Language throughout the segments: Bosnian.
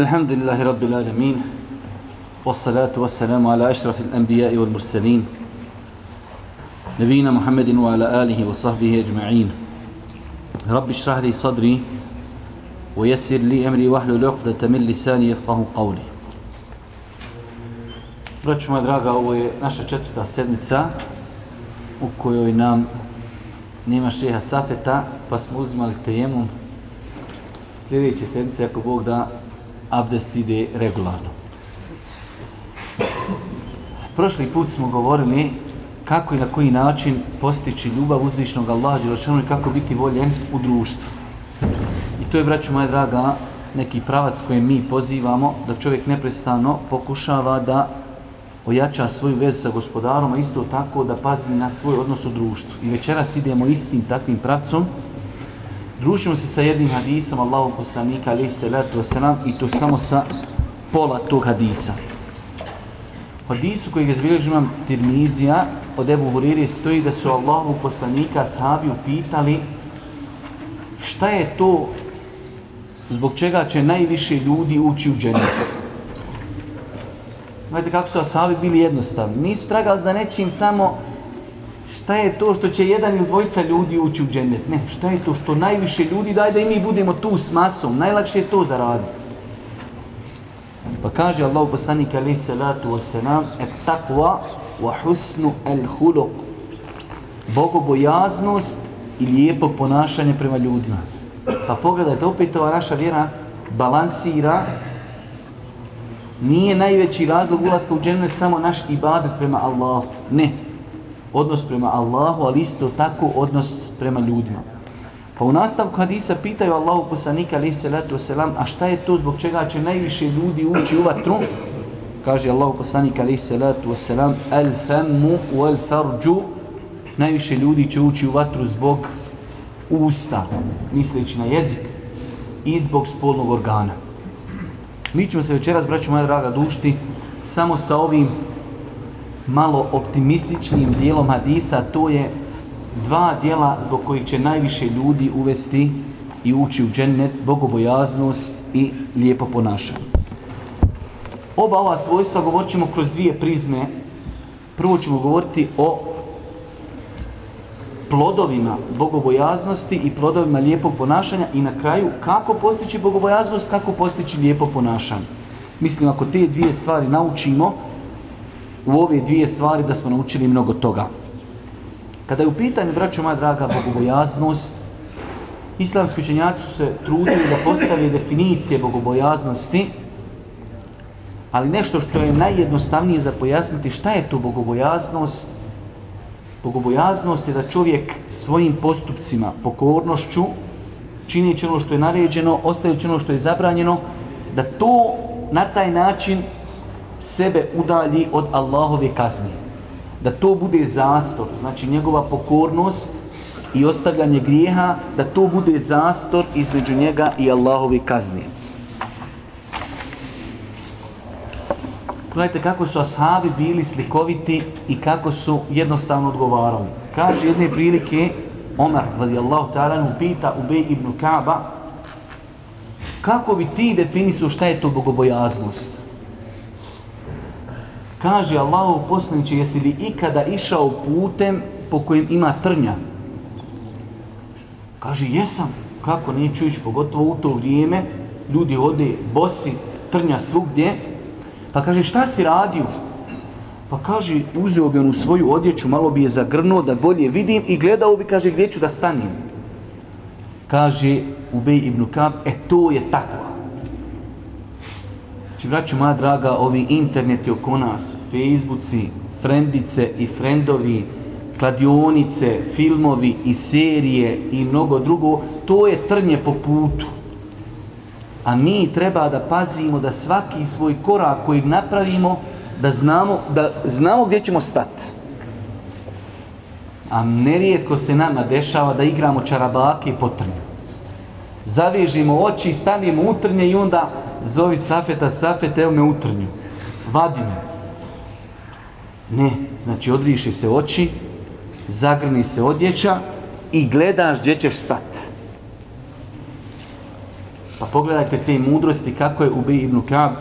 الحمد لله رب العالمين والصلاة والسلام على أشرف الأنبياء والمرسلين نبينا محمد وعلى آله وصحبه أجمعين رب اشرح لي صدري ويسر لي أمري واحلل عقدة من لساني يفقه قولي Braću moja draga, ovo je naša četvrta sedmica u kojoj nam nema šeha Safeta, pa smo uzimali tejemom. Sljedeće sedmice, ako Bog da, abdest ide regularno. Prošli put smo govorili kako i na koji način postići ljubav uzvišnog Allaha Đelešanu i kako biti voljen u društvu. I to je, braću moja draga, neki pravac koji mi pozivamo da čovjek neprestano pokušava da ojača svoju vezu sa gospodarom, a isto tako da pazi na svoj odnos u društvu. I večeras idemo istim takvim pravcom. Družimo se sa jednim hadisom Allahu poslanika alaihi salatu wasalam i to samo sa pola tog hadisa. U hadisu koji ga zbilježi imam Tirmizija od Ebu Huriri stoji da su Allahu poslanika sahabi upitali šta je to zbog čega će najviše ljudi ući u džennet. Znate kako su asabi bili jednostavni. Nisu tragali za nečim tamo šta je to što će jedan ili dvojica ljudi ući u džennet. Ne, šta je to što najviše ljudi daj da i mi budemo tu s masom. Najlakše je to zaraditi. Pa kaže Allah poslanik alaih salatu wasalam et takva wa husnu el huluk. Bogobojaznost i lijepo ponašanje prema ljudima. Pa pogledajte, opet ova naša vjera balansira nije najveći razlog ulaska u džennet samo naš ibadet prema Allahu. Ne. Odnos prema Allahu, ali isto tako odnos prema ljudima. Pa u nastavku hadisa pitaju Allahu poslanika alaihi salatu wasalam, a šta je to zbog čega će najviše ljudi ući u vatru? Kaže Allahu poslanika alaihi salatu wasalam, al u wal farđu, najviše ljudi će ući u vatru zbog usta, misleći na jezik, i zbog spolnog organa. Mi ćemo se večeras, braću moja draga, dušti samo sa ovim malo optimističnim dijelom hadisa, to je dva dijela zbog kojih će najviše ljudi uvesti i ući u džennet, bogobojaznost i lijepo ponašanje. Oba ova svojstva govorit ćemo kroz dvije prizme. Prvo ćemo govoriti o plodovima bogobojaznosti i plodovima lijepog ponašanja i na kraju kako postići bogobojaznost, kako postići lijepo ponašanje. Mislim, ako te dvije stvari naučimo, u ove dvije stvari da smo naučili mnogo toga. Kada je u pitanju, braćo moja draga, bogobojaznost, islamski učenjaci su se trudili da postave definicije bogobojaznosti, ali nešto što je najjednostavnije za pojasniti šta je to bogobojaznost, Bogobojaznost je da čovjek svojim postupcima, pokornošću, činići ono što je naređeno, ostajući ono što je zabranjeno, da to na taj način sebe udalji od Allahove kazne. Da to bude zastor, znači njegova pokornost i ostavljanje grijeha, da to bude zastor između njega i Allahove kazne. Gledajte kako su ashabi bili slikoviti i kako su jednostavno odgovarali. Kaže jedne prilike, Omar radijallahu ta'ala mu pita Ubej ibn Kaaba, kako bi ti definisuo šta je to bogobojaznost? Kaže Allahu poslaniče, jesi li ikada išao putem po kojem ima trnja? Kaže, jesam. Kako neću ići, pogotovo u to vrijeme, ljudi ode bosi, trnja svugdje, Pa kaže, šta si radio? Pa kaže, uzeo bi onu svoju odjeću, malo bi je zagrnuo da bolje vidim i gledao bi, kaže, gdje ću da stanim? Kaže, Ubej ibn Kab, e to je takva. Znači, braću moja draga, ovi interneti oko nas, Facebooci, frendice i frendovi, kladionice, filmovi i serije i mnogo drugo, to je trnje po putu. A mi treba da pazimo da svaki svoj korak koji napravimo, da znamo, da znamo gdje ćemo stati. A nerijetko se nama dešava da igramo čarabake po trnju. Zavežimo oči, stanimo utrnje i onda zovi Safeta, Safet, evo me utrnju. Vadi me. Ne, znači odriši se oči, zagrni se odjeća i gledaš gdje ćeš stati. Pa pogledajte te mudrosti kako je Ubi ibn Kab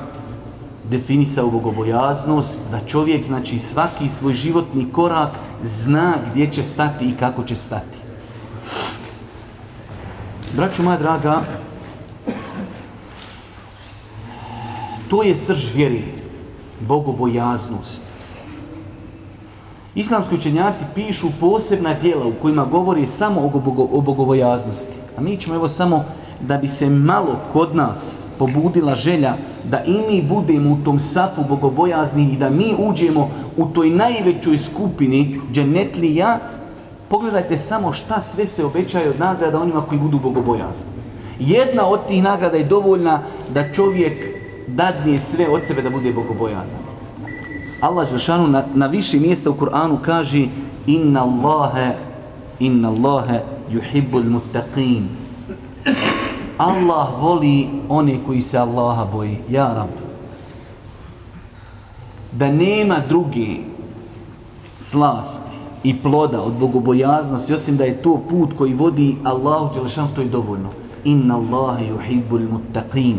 definisao bogobojaznost, da čovjek, znači svaki svoj životni korak zna gdje će stati i kako će stati. Braću moja draga, to je srž vjeri, bogobojaznost. Islamski učenjaci pišu posebna dijela u kojima govori samo o bogobojaznosti. A mi ćemo evo samo da bi se malo kod nas pobudila želja da i mi budemo u tom safu bogobojazni i da mi uđemo u toj najvećoj skupini dženetlija, pogledajte samo šta sve se obećaje od nagrada onima koji budu bogobojazni. Jedna od tih nagrada je dovoljna da čovjek dadne sve od sebe da bude bogobojazan. Allah Žešanu na, na više mjesta u Kur'anu kaže Inna Allahe, inna Allahe yuhibbul muttaqin. Allah voli one koji se Allaha boji. Ja rab. Da nema druge slasti i ploda od bogobojaznosti, osim da je to put koji vodi Allahu Đelešan, to je dovoljno. Inna Allahe yuhibbul muttaqin.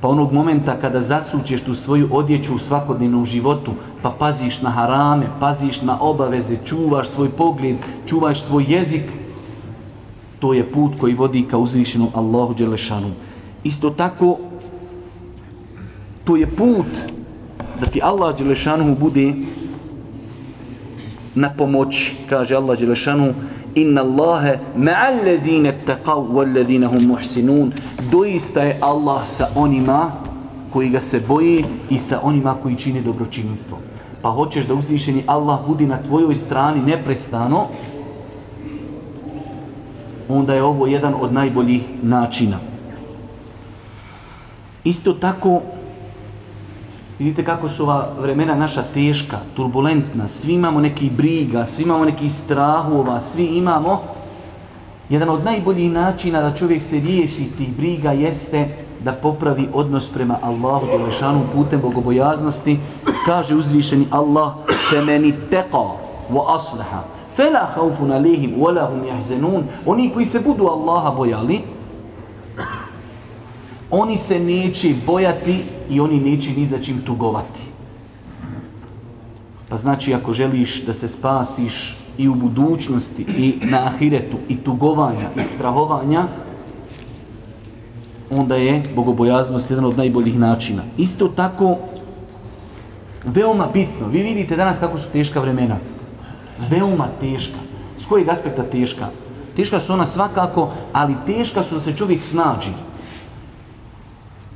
Pa onog momenta kada zasučeš tu svoju odjeću u svakodnevnom životu, pa paziš na harame, paziš na obaveze, čuvaš svoj pogled, čuvaš svoj jezik, to je put koji vodi ka uzvišenom Allahu Đelešanu. Isto tako, to je put da ti Allah Đelešanu bude na pomoći, kaže Allah Đelešanu, inna Allahe ma'al taqav taqaw hum muhsinun doista je Allah sa onima koji ga se boji i sa onima koji čine dobročinstvo pa hoćeš da uzvišeni Allah bude na tvojoj strani neprestano onda je ovo jedan od najboljih načina. Isto tako, vidite kako su ova vremena naša teška, turbulentna, svi imamo neki briga, svi imamo neki strahova, svi imamo. Jedan od najboljih načina da čovjek se riješi tih briga jeste da popravi odnos prema Allahu Đelešanu putem bogobojaznosti. Kaže uzvišeni Allah, temeni teqa wa aslaha, Fela haufun alihim, wala hum jahzenun. Oni koji se budu Allaha bojali, oni se neće bojati i oni neće ni za čim tugovati. Pa znači, ako želiš da se spasiš i u budućnosti, i na ahiretu, i tugovanja, i strahovanja, onda je bogobojaznost jedan od najboljih načina. Isto tako, veoma bitno, vi vidite danas kako su teška vremena veoma teška. S kojeg aspekta teška? Teška su ona svakako, ali teška su da se čovjek snađi.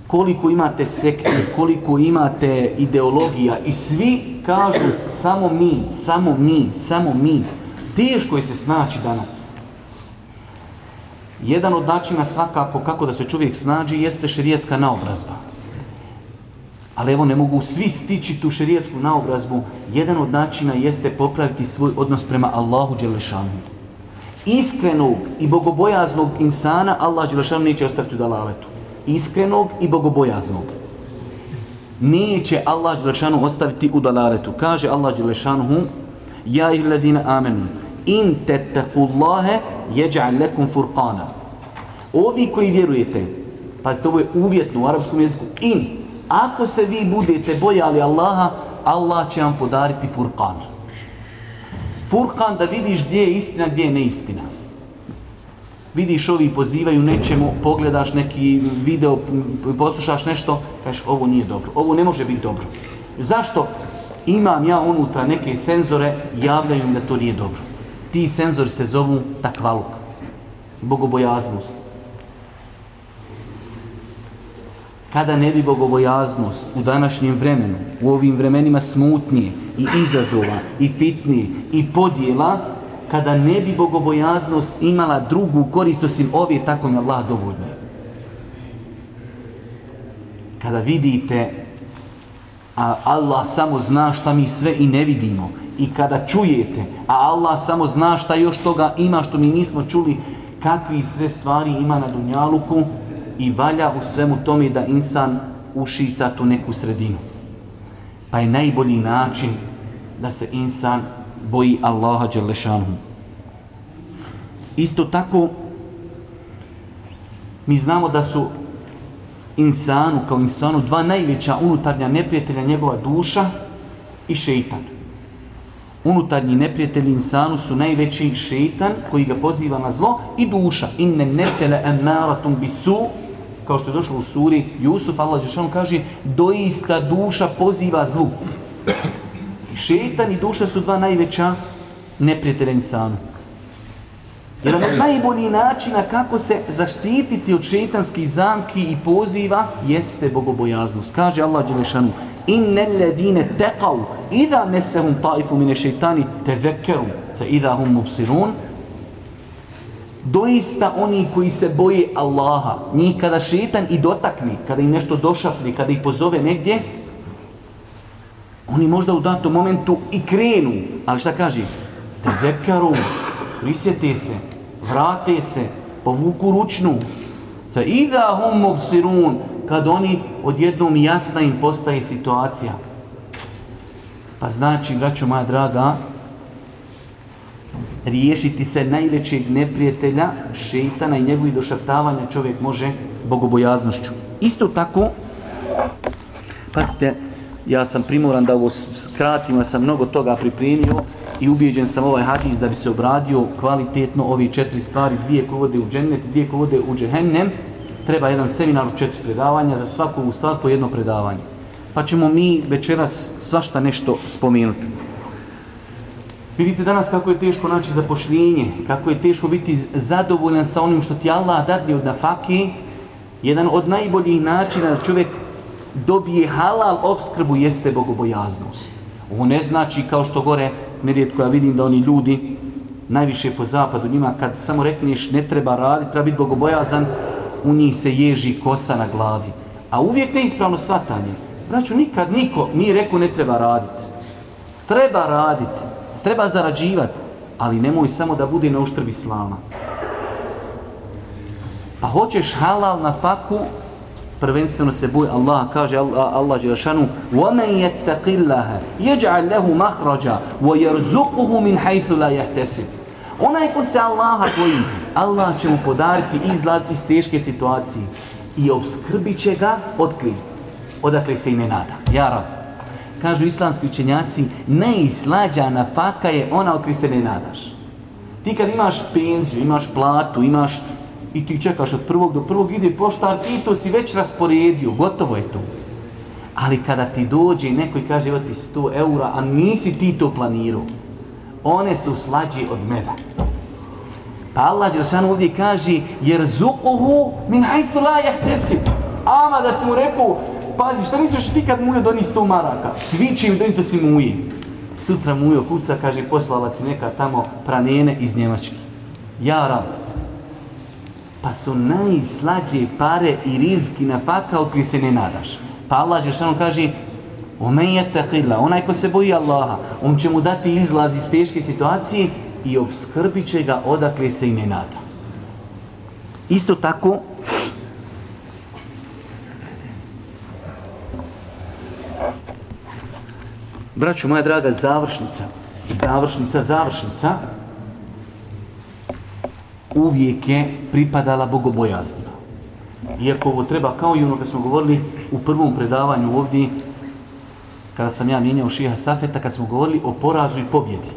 Koliko imate sekte, koliko imate ideologija i svi kažu samo mi, samo mi, samo mi. Teško je se snaći danas. Jedan od načina svakako kako da se čovjek snađi jeste širijetska naobrazba. Ali evo ne mogu svi stići tu šerijetsku naobrazbu. Jedan od načina jeste popraviti svoj odnos prema Allahu Đelešanu. Iskrenog i bogobojaznog insana Allah Đelešanu neće ostaviti u dalaletu. Iskrenog i bogobojaznog. Neće Allah Đelešanu ostaviti u dalaretu. Kaže Allah Đelešanu Ja ih ladina amenu in tettakullahe jeđa'al lekum furqana. Ovi koji vjerujete, pazite ovo je uvjetno u arapskom jeziku, in, ako se vi budete bojali Allaha, Allah će vam podariti furkan. Furkan da vidiš gdje je istina, gdje je neistina. Vidiš ovi pozivaju nečemu, pogledaš neki video, poslušaš nešto, kažeš ovo nije dobro, ovo ne može biti dobro. Zašto? Imam ja unutra neke senzore, javljaju im da to nije dobro. Ti senzori se zovu takvaluk, bogobojaznost. kada ne bi bogobojaznost u današnjem vremenu, u ovim vremenima smutnije i izazova i fitnije i podjela, kada ne bi bogobojaznost imala drugu korist osim ove, tako mi Allah dovoljno. Kada vidite, a Allah samo zna šta mi sve i ne vidimo, i kada čujete, a Allah samo zna šta još toga ima što mi nismo čuli, kakvi sve stvari ima na Dunjaluku, i valja u svemu tome da insan ušica tu neku sredinu. Pa je najbolji način da se insan boji Allaha Đelešanu. Isto tako, Mi znamo da su insanu kao insanu dva najveća unutarnja neprijatelja njegova duša i šeitan. Unutarnji neprijatelji insanu su najveći šeitan koji ga poziva na zlo i duša. Inne nesele emaratum bisu, kao što je došlo u suri Jusuf, Allah Žešanu kaže, doista duša poziva zlu. Šeitan i duša su dva najveća neprijatelja insanu. Jedan od najboljih načina kako se zaštititi od šeitanskih zamki i poziva jeste bogobojaznost. Kaže Allah Đelešanu, inne ledine teqav, idha mesehum taifu mine šeitani, te vekeru, fe idha hum mubsirun, doista oni koji se boje Allaha, njih kada šeitan i dotakni, kada im nešto došapni, kada ih pozove negdje, oni možda u datom momentu i krenu, ali šta kaže? Te zekaru, prisjete se, vrate se, povuku ručnu. Fa idha hum mubsirun, kad oni odjednom jasna im postaje situacija. Pa znači, braćo moja draga, riješiti se najvećeg neprijatelja, šeitana i njegovih došaptavanja čovjek može bogobojaznošću. Isto tako, pazite, ja sam primoran da ovo skratim, ja sam mnogo toga pripremio i ubijeđen sam ovaj hadis da bi se obradio kvalitetno ovi četiri stvari, dvije koje vode u džennet, dvije koje vode u džehennem, treba jedan seminar u četiri predavanja, za svaku stvar po jedno predavanje. Pa ćemo mi večeras svašta nešto spomenuti. Vidite danas kako je teško naći zapošljenje, kako je teško biti zadovoljan sa onim što ti Allah dadne od nafake, jedan od najboljih načina da čovjek dobije halal obskrbu jeste bogobojaznost. Ovo ne znači kao što gore, nerijetko ja vidim da oni ljudi najviše po zapadu njima, kad samo rekneš ne treba raditi, treba biti bogobojazan, u njih se ježi kosa na glavi. A uvijek neispravno svatanje. Braću, nikad niko nije rekao ne treba raditi. Treba raditi, treba zarađivati, ali nemoj samo da bude na uštrbi slama. Pa hoćeš halal na faku, prvenstveno se boj Allah, kaže Allah, Allah Đelšanu وَمَنْ يَتَّقِ اللَّهَ يَجْعَلْ لَهُ مَخْرَجَ وَيَرْزُقُهُ مِنْ حَيْثُ لَا يَحْتَسِبُ Onaj ko se Allaha boji, Allah će mu podariti izlaz iz teške situacije i obskrbit će ga od klin. Odakle se i ne nada. Ja rab. Kažu islamski učenjaci, neizlađa na faka je ona od se ne nadaš. Ti kad imaš penziju, imaš platu, imaš i ti čekaš od prvog do prvog, ide poštar, ti to si već rasporedio, gotovo je to. Ali kada ti dođe i neko i kaže, evo ti 100 eura, a nisi ti to planirao, one su slađe od meda. Pa Allah Đelšan ovdje kaže, jer zukuhu min hajthu la jahtesib. Ama da si mu rekao, pazi, šta misliš ti kad mujo doni 100 maraka? Svi će im doni, to si muje. Sutra mujo kuca, kaže, poslala ti neka tamo pranene iz Njemačke. Ja rab, pa su najslađe pare i rizki na faka od koji se ne nadaš. Pa Allah Žešanu kaže, Omen je teqila, onaj ko se boji Allaha, on će mu dati izlaz iz teške situacije i obskrbit će ga odakle se i ne nada. Isto tako, braću moja draga, završnica, završnica, završnica, uvijek je pripadala bogobojazna. Iako ovo treba, kao i ono kad smo govorili u prvom predavanju ovdje, kada sam ja mijenjao Šiha Safeta, kad smo govorili o porazu i pobjedi.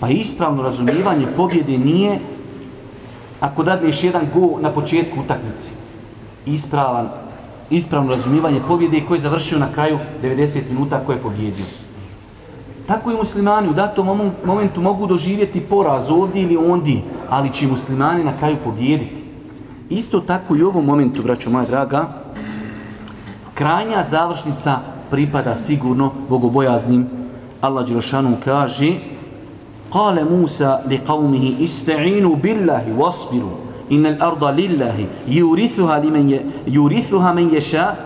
Pa ispravno razumijevanje pobjede nije ako dadneš jedan go na početku utakmice. Ispravan, ispravno razumijevanje pobjede koji je završio na kraju 90 minuta koji je pobjedio. Tako i muslimani u datom momentu mogu doživjeti poraz ovdje ili ondi, ali će muslimani na kraju pobjediti. Isto tako i u ovom momentu, braćo moja draga, krajnja završnica pripada sigurno bogobojaznim. Allah Đelšanu kaže Kale Musa li qavmihi iste'inu billahi wasbiru inna arda lillahi yurithuha limen je, yurithuha men ješa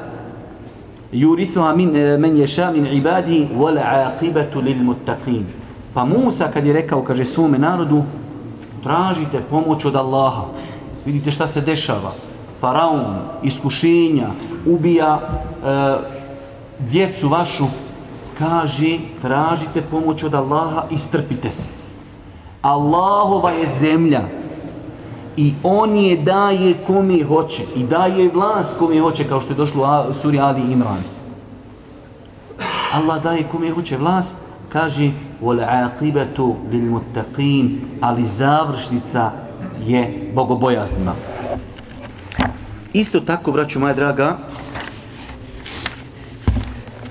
yurithuha min, eh, men ješa min ibadihi wal aqibatu lil muttaqin pa Musa kad je rekao kaže svome narodu tražite pomoć od Allaha. Vidite šta se dešava. Faraon, iskušenja ubija e, djecu vašu. Kaže tražite pomoć od Allaha i strpite se. Allahova je zemlja i on je daje kome hoće i daje vlast kome hoće kao što je došlo u suri Ali Imran. Allah daje kome hoće vlast, kaže وَلَعَاقِبَةُ لِلْمُتَّقِينَ ali završnica je bogobojaznima. Isto tako, braću moja draga,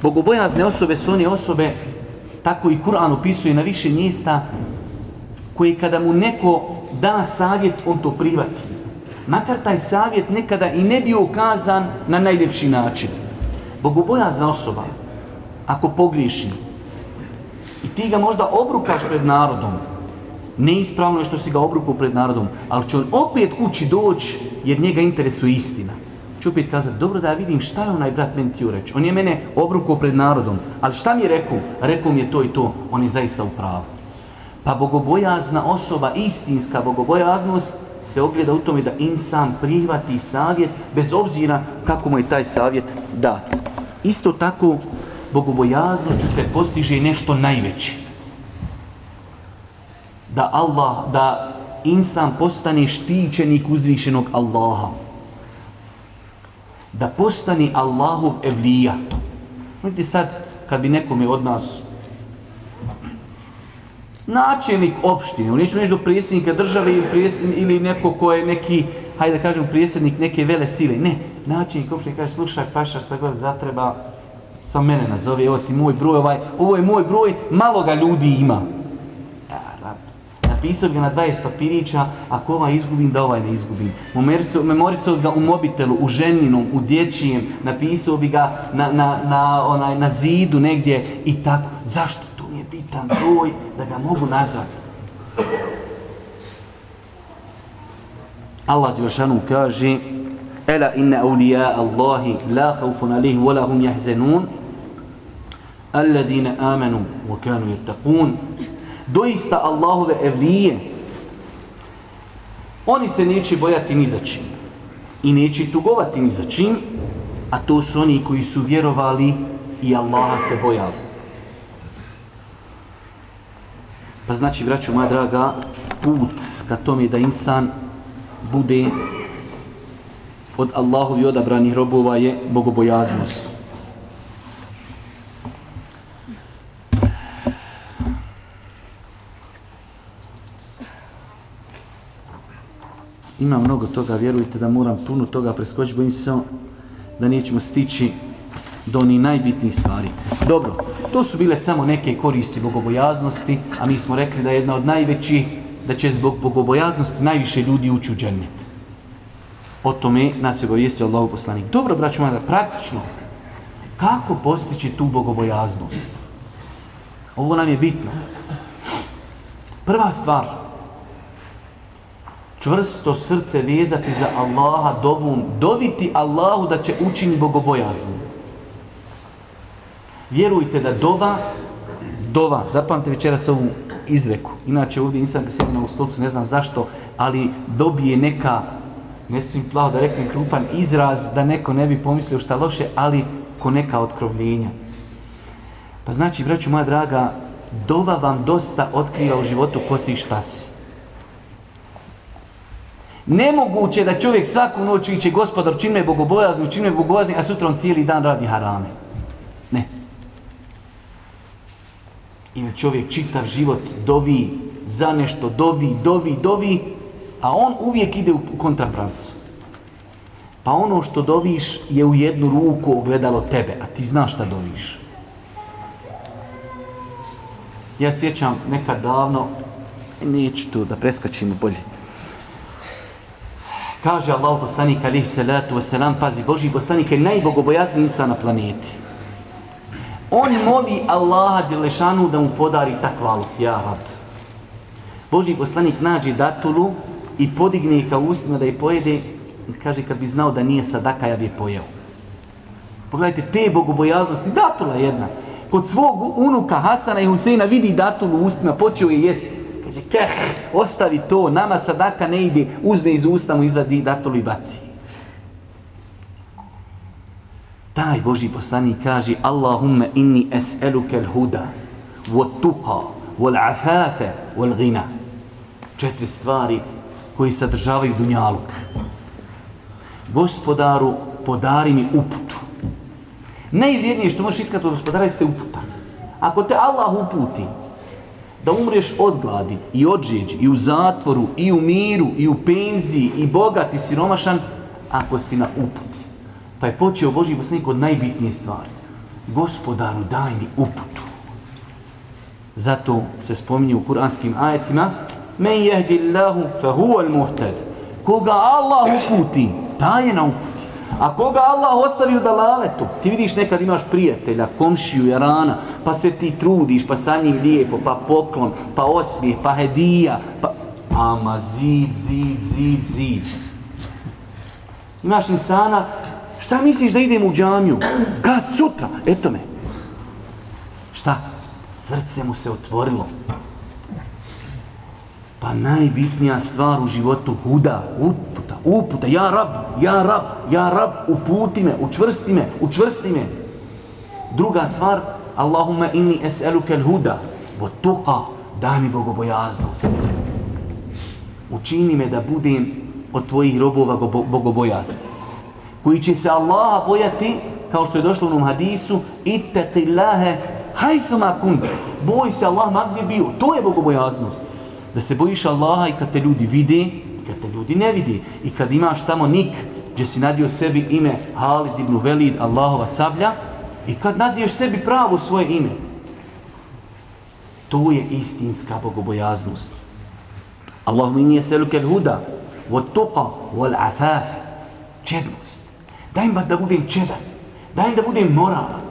bogobojazne osobe su one osobe, tako i Kur'an opisuje na više mjesta, koji kada mu neko da savjet, on to privati. Makar taj savjet nekada i ne bio ukazan na najljepši način. Bogobojazna osoba, ako pogriješi, i ti ga možda obrukaš pred narodom, neispravno je što si ga obrukao pred narodom, ali će on opet kući doći jer njega interesuje istina. Ču opet kazati, dobro da ja vidim šta je onaj brat meni ti reći. On je mene obrukao pred narodom, ali šta mi je rekao? Rekao mi je to i to, on je zaista u pravu. Pa bogobojazna osoba, istinska bogobojaznost, se ogleda u tome da insan prihvati savjet bez obzira kako mu je taj savjet dat. Isto tako, bogobojaznošću se postiže nešto najveće. Da Allah, da insan postane štićenik uzvišenog Allaha. Da postane Allahov evlija. Vidite sad, kad bi nekome od nas načelnik opštine, neću reći do prijesednika države ili, prijesednik, ili neko ko je neki, hajde da kažem, prijesednik neke vele sile. Ne, načelnik opštine kaže, slušaj, paša, šta god zatreba, sa mene nazove, evo ti moj broj, ovaj, ovo je moj broj, malo ga ljudi ima. Ja, rab. Napisao ga na 20 papirića, ako ovaj izgubim, da ovaj ne izgubim. Memorisao ga u mobitelu, u ženinom, u dječijem, napisao bi ga na, na, na, onaj, na zidu negdje i tako. Zašto? Tu mi je bitan broj da ga mogu nazvati. Allah Đelšanu kaže Ela inna awliya Allahi la khawfun alihim wa lahum yahzanun alladine amenu wa kanu yattaqun. Doista Allahove evlije oni se neće bojati ni za čim i neće tugovati ni za čim a to su oni koji su vjerovali i Allaha se bojali. Pa znači braćo moja draga put ka tome da insan bude od Allahovi odabranih robova je bogobojaznost. Ima mnogo toga, vjerujte da moram puno toga preskočiti, bojim se samo da nećemo stići do ni najbitnijih stvari. Dobro, to su bile samo neke koristi bogobojaznosti, a mi smo rekli da je jedna od najvećih, da će zbog bogobojaznosti najviše ljudi ući u džennet. O tome nas je obavijestio Allah poslanik. Dobro, braću moja, praktično, kako postići tu bogobojaznost? Ovo nam je bitno. Prva stvar, čvrsto srce vezati za Allaha dovom, doviti Allahu da će učini bogobojaznu. Vjerujte da dova, dova, zapamte večera sa ovu izreku, inače ovdje nisam ga sjedio na stolcu, ne znam zašto, ali dobije neka, ne svim plavo da reknem krupan izraz, da neko ne bi pomislio šta loše, ali ko neka otkrovljenja. Pa znači, braću moja draga, dova vam dosta otkriva u životu ko si šta si. Nemoguće da čovjek svaku noć viće gospodar čini me bogobojazni, čim me bogobojazni, a sutra on cijeli dan radi harame. Ne. Ili čovjek čitav život dovi za nešto, dovi, dovi, dovi, a on uvijek ide u kontrapravcu. Pa ono što doviš je u jednu ruku ogledalo tebe, a ti znaš šta doviš. Ja sjećam nekad davno, neću tu da preskačimo bolje, Kaže Allah poslanik alihi salatu wasalam, pazi, Boži poslanik je najbogobojazni insan na planeti. On moli Allaha Đelešanu da mu podari takvaluk, ja rab. Boži poslanik nađe datulu i podigne ka ustima da je pojede, kaže kad bi znao da nije sadaka, ja bi je pojeo. Pogledajte, te bogobojaznosti, datula jedna. Kod svog unuka Hasana i Huseina vidi datulu u ustima, počeo je jesti. Kaže, keh, ostavi to, nama sadaka ne ide, uzme iz usta mu izvadi datulu i baci. Taj Boži poslanik kaže, Allahumme inni es'eluke l'huda, wa tuqa, wal afafe, wal gina. Četiri stvari koji sadržavaju dunjaluk. Gospodaru, podari mi uputu. Najvrijednije što možeš iskati od gospodara jeste uputa. Ako te Allah uputi da umreš od gladi i od žeđi i u zatvoru i u miru i u penziji i bogat i siromašan, ako si na uputi. Pa je počeo Boži poslanik od najbitnije stvari. Gospodaru, daj mi uputu. Zato se spominje u kuranskim ajetima Men jehdi Allahu fa huwa muhtad. Koga Allah uputi, taj je na uputu. A koga Allah ostavi u dalaletu, ti vidiš nekad imaš prijatelja, komšiju, jarana, pa se ti trudiš, pa sa njim lijepo, pa poklon, pa osmijeh, pa hedija, pa... Ama zid, zid, zid, zid. Imaš insana, šta misliš da idem u džamiju? Kad? Sutra? Eto me. Šta? Srce mu se otvorilo. Pa najbitnija stvar u životu huda, uputa, uputa, ja rab, ja rab, ja rab, uputi me, učvrsti me, učvrsti me. Druga stvar, Allahumma inni es'eluke l-huda, bo tuqa, daj mi bogobojaznost. Učini me da budem od tvojih robova bogobojazni. Koji će se Allaha bojati, kao što je došlo u onom hadisu, ittaqillahe hajthuma kunt. Boj se Allah magdje bio. To je bogobojaznost da se bojiš Allaha i kad te ljudi vide i kad te ljudi ne vide. I kad imaš tamo nik gdje si nadio sebi ime Halid ibn Velid Allahova sablja i kad nadiješ sebi pravo svoje ime to je istinska bogobojaznost. Allahum inni jeseluke l-huda wa tuqa wa l-afaf čednost. Daj im da budem čedan. Daj im da budem moralan.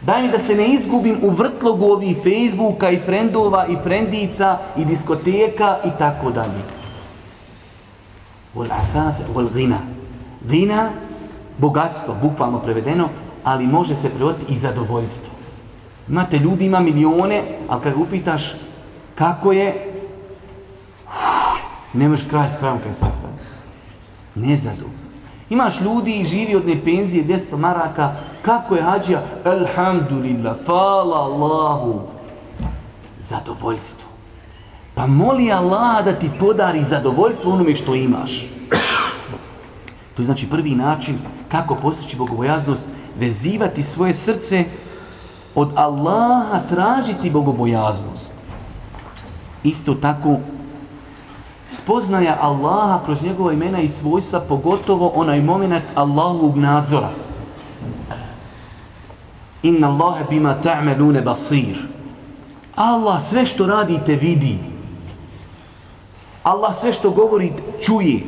Daj mi da se ne izgubim u vrtlogu ovih Facebooka i frendova i frendica i diskoteka i tako dalje. Wal afaf wal ghina. Ghina bogatstvo, bukvalno prevedeno, ali može se prevoditi i zadovoljstvo. Imate ljudi, ima milione, ali kad upitaš kako je, ne možeš kraj s krajom kaj sastaviti. Nezadovoljstvo. Imaš ljudi i živi od ne penzije 200 maraka, kako je hađija? Alhamdulillah, fala Allahu. Zadovoljstvo. Pa moli Allah da ti podari zadovoljstvo onome što imaš. To je znači prvi način kako postići bogobojaznost, vezivati svoje srce od Allaha, tražiti bogobojaznost. Isto tako, spoznaja Allaha kroz njegova imena i svojstva, pogotovo onaj moment Allahovog nadzora. Inna Allahe bima ta'melune basir. Allah sve što radite vidi. Allah sve što govori čuje.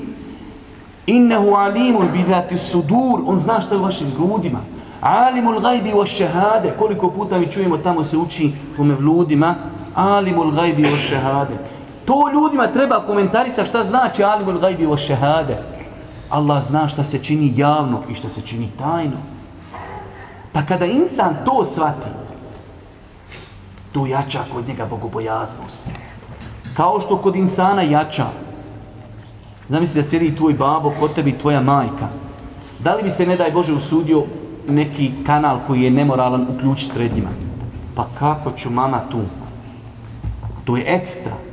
Innehu alimun bidhati sudur. On zna što je u vašim grudima. Alimul gajbi wa šehade. Koliko puta mi čujemo tamo se uči po mevludima. Alimul gajbi wa šehade. To ljudima treba komentarisati šta znači alimul gajbi wa šehade. Allah zna šta se čini javno i šta se čini tajno. Pa kada insan to svati, to jača kod njega bogobojaznost. Kao što kod insana jača. Zamisli da sjedi tvoj babo, kod tebi tvoja majka. Da li bi se, ne daj Bože, usudio neki kanal koji je nemoralan uključiti pred njima? Pa kako ću mama tu? To je ekstra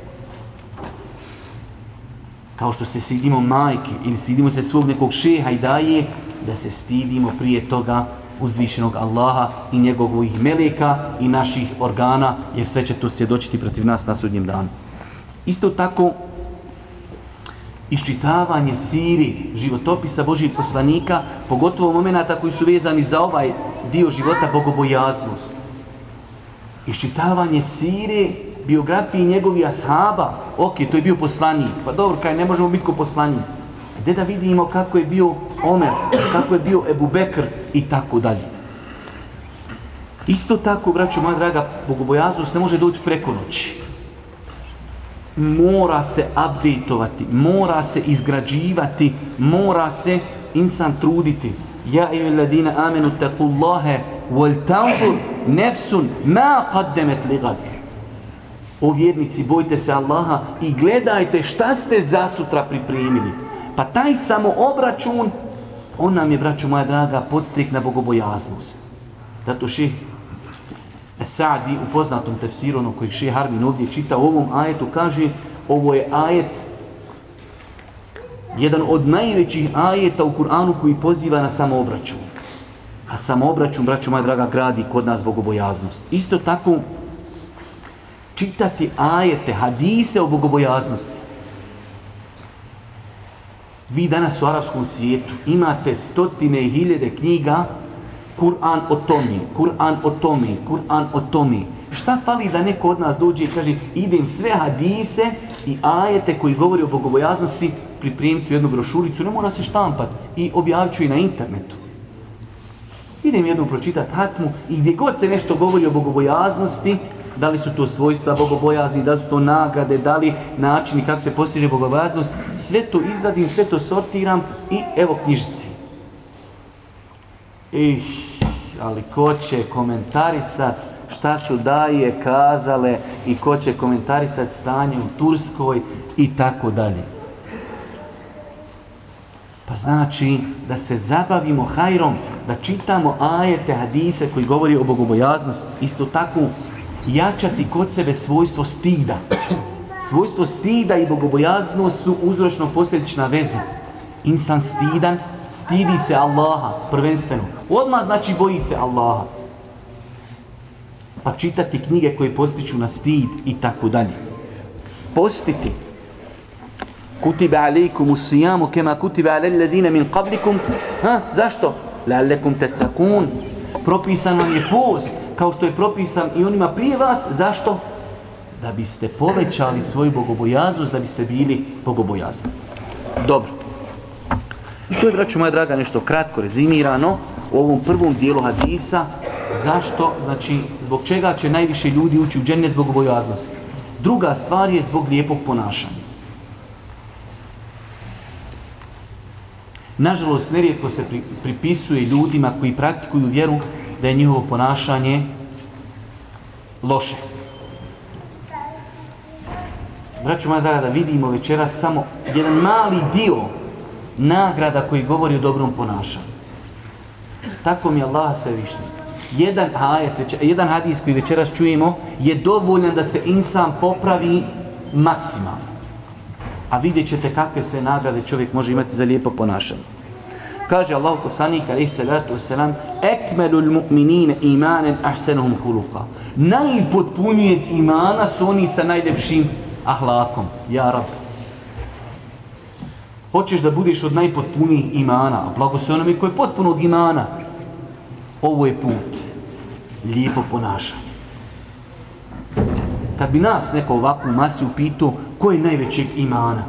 kao što se stidimo majke ili stidimo se svog nekog šeha i daje, da se stidimo prije toga uzvišenog Allaha i njegovih meleka i naših organa, jer sve će to svjedočiti protiv nas na sudnjem danu. Isto tako, iščitavanje siri životopisa Božih poslanika, pogotovo momenata koji su vezani za ovaj dio života, bogobojaznost. Iščitavanje sire biografiji njegovih ashaba, ok, to je bio poslanik, pa dobro, kaj ne možemo biti ko poslanik. Gde da vidimo kako je bio Omer, kako je bio Ebu Bekr i tako dalje. Isto tako, braćo moja draga, bogobojaznost ne može doći preko noći. Mora se updateovati, mora se izgrađivati, mora se insan truditi. Ja i ladina amenu takullahe wal tanfur nefsun ma qaddemet li gadir. O vjernici, bojte se Allaha i gledajte šta ste za sutra pripremili. Pa taj samo obračun, on nam je, braćo moja draga, podstrik na bogobojaznost. Zato ših Sa'di u poznatom tefsiru, ono koji ših Harvin ovdje čita u ovom ajetu, kaže ovo je ajet jedan od najvećih ajeta u Kur'anu koji poziva na samoobračun. A samoobračun, braćo moja draga, gradi kod nas bogobojaznost. Isto tako, čitati ajete, hadise o bogobojaznosti. Vi danas u arapskom svijetu imate stotine i hiljede knjiga Kur'an o tome, Kur'an o tome, Kur'an o tome. Šta fali da neko od nas dođe i kaže idem sve hadise i ajete koji govori o bogobojaznosti pripremiti u jednu brošuricu, ne mora se štampat i objavit ću i na internetu. Idem jednom pročitati hatmu i gdje god se nešto govori o bogobojaznosti, da li su to svojstva bogobojazni, da li su to nagrade, da li načini kako se postiže bogobojaznost, sve to izradim, sve to sortiram i evo knjižici. Ih, ali ko će komentarisat šta su daje kazale i ko će komentarisat stanje u Turskoj i tako dalje. Pa znači da se zabavimo hajrom, da čitamo ajete, hadise koji govori o bogobojaznosti. Isto tako jačati kod sebe svojstvo stida. Svojstvo stida i bogobojaznost su uzročno posljedična veza. Insan stidan, stidi se Allaha prvenstveno. Odmah znači boji se Allaha. Pa čitati knjige koje postiču na stid i tako dalje. Postiti. Kutiba alaikum usijamu kema kutiba alel ladine min qablikum. Ha, zašto? La'allekum tetakun. Propisan vam je post kao što je propisan i onima prije vas. Zašto? Da biste povećali svoju bogobojaznost, da biste bili bogobojazni. Dobro. To je, braću moja draga, nešto kratko rezimirano u ovom prvom dijelu hadisa. Zašto? Znači, zbog čega će najviše ljudi ući u džene zbog bojaznosti? Druga stvar je zbog lijepog ponašanja. Nažalost, nerijetko se pripisuje ljudima koji praktikuju vjeru da je njihovo ponašanje loše. Braću moja draga, da vidimo večera samo jedan mali dio nagrada koji govori o dobrom ponašanju. Tako mi Allah sve višnji. Jedan, ajet, jedan hadis koji večeras čujemo je dovoljan da se insan popravi maksimalno. A vidjet ćete kakve sve nagrade čovjek može imati za lijepo ponašanje. Kaže Allah poslanik alaihi salatu wasalam Ekmelul mu'minine imanen ahsenuhum huluka. Najpotpunijeg imana su oni sa najljepšim ahlakom. Ja rab. Hoćeš da budeš od najpotpunijih imana, a blago se onome koji je potpunog imana. Ovo je put. Lijepo ponašanje. Kad bi nas neko ovakvu masi upitao ko je najvećeg imana,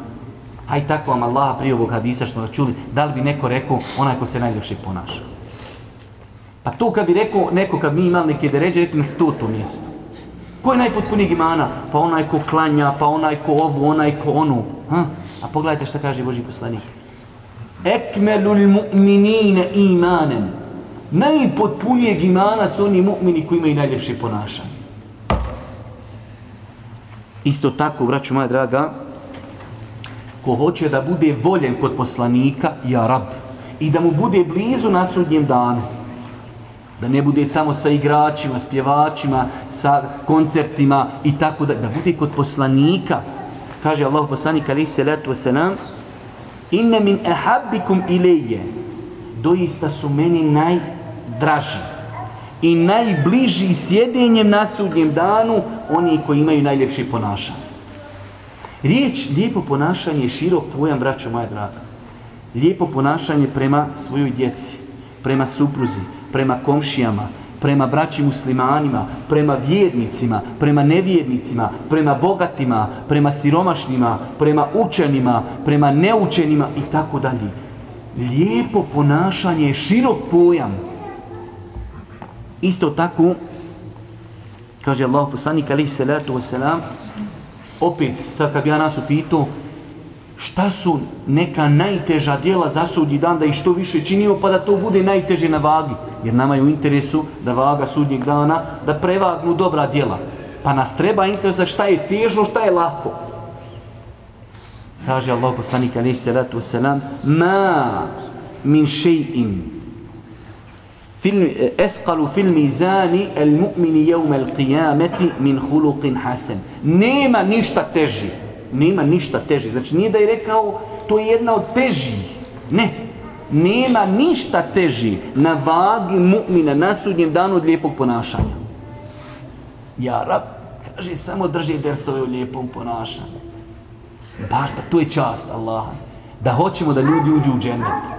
Aj tako vam Allaha prije ovog hadisa što ga čuli, da li bi neko rekao onaj ko se najljepše ponaša. Pa to kad bi rekao neko kad mi imali neke deređe, rekli na stoto mjesto. Ko je najpotpunijeg imana? Pa onaj ko klanja, pa onaj ko ovu, onaj ko onu. Ha? A pogledajte šta kaže Boži poslanik. Ekmelul mu'minine imanem. Najpotpunijeg imana su oni mu'mini koji imaju najljepše ponašanje. Isto tako, braću moja draga, ko hoće da bude voljen kod poslanika, ja rab, i da mu bude blizu na sudnjem danu, da ne bude tamo sa igračima, s pjevačima, sa koncertima i tako da, da bude kod poslanika, kaže Allah poslanik alaihi salatu wasalam, inne min ehabbikum ileje, doista su meni najdraži. I najbliži sjedinjem na sudnjem danu oni koji imaju najljepši ponašanje. Riječ lijepo ponašanje je širok pojam, braćo moja draga. Lijepo ponašanje prema svojoj djeci, prema supruzi, prema komšijama, prema braći muslimanima, prema vjernicima, prema nevjernicima, prema bogatima, prema siromašnima, prema učenima, prema neučenima i tako dalje. Lijepo ponašanje je širok pojam. Isto tako, kaže Allah poslanik alaihi salatu wasalam, opet, sad kad bi ja nas upitao, šta su neka najteža dijela za sudnji dan da ih što više činimo pa da to bude najteže na vagi. Jer nama je u interesu da vaga sudnjeg dana da prevagnu dobra dijela. Pa nas treba interesati šta je težno, šta je lako. Kaže Allah poslanik alaihi salatu wasalam ma min še'in E, esqalu fil mizani al mu'mini jevme al qiyameti min huluqin hasen. Nema ništa teži nema ništa teži. Znači nije da je rekao to je jedna od težih. Ne, nema ništa teži na vagi mu'mina na sudnjem danu od lijepog ponašanja. Ja, rab, kaže, samo drži dersove u lijepom ponašanju. Baš, pa to je čast Allaha. Da hoćemo da ljudi uđu u džennet.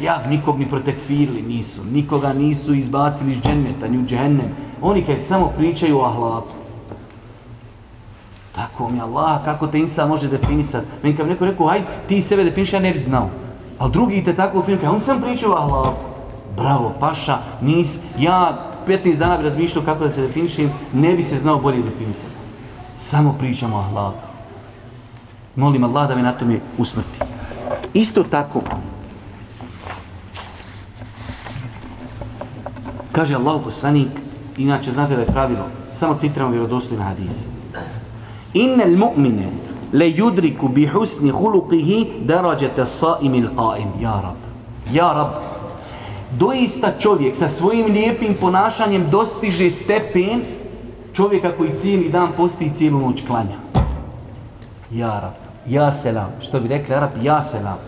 Ja, nikog ni protekfirili nisu, nikoga nisu izbacili iz dženneta, ni u džennem. Oni kaj samo pričaju o ahlaku. Tako mi Allah, kako te insa može definisati. Meni kad neko rekao, hajde, ti sebe definiš, ja ne bi znao. Ali drugi te tako film, on sam pričao o ahlaku. Bravo, paša, nis, ja 15 dana bi razmišljao kako da se definišem, ne bi se znao bolje definisati. Samo pričamo o ahlaku. Molim Allah da me na tome usmrti. Isto tako, kaže Allah poslanik, inače znate da je pravilo, samo citiramo vjerodostojne hadise. Innal mu'mine le yudriku bi husni khuluqihi darajata sa'imil qa'im. Ja rab. Ja rab. Doista čovjek sa svojim lijepim ponašanjem dostiže stepen čovjeka koji cijeli dan posti i cijelu noć klanja. Ja rab. Ja selam. Što bi rekli Arab? Ja selam.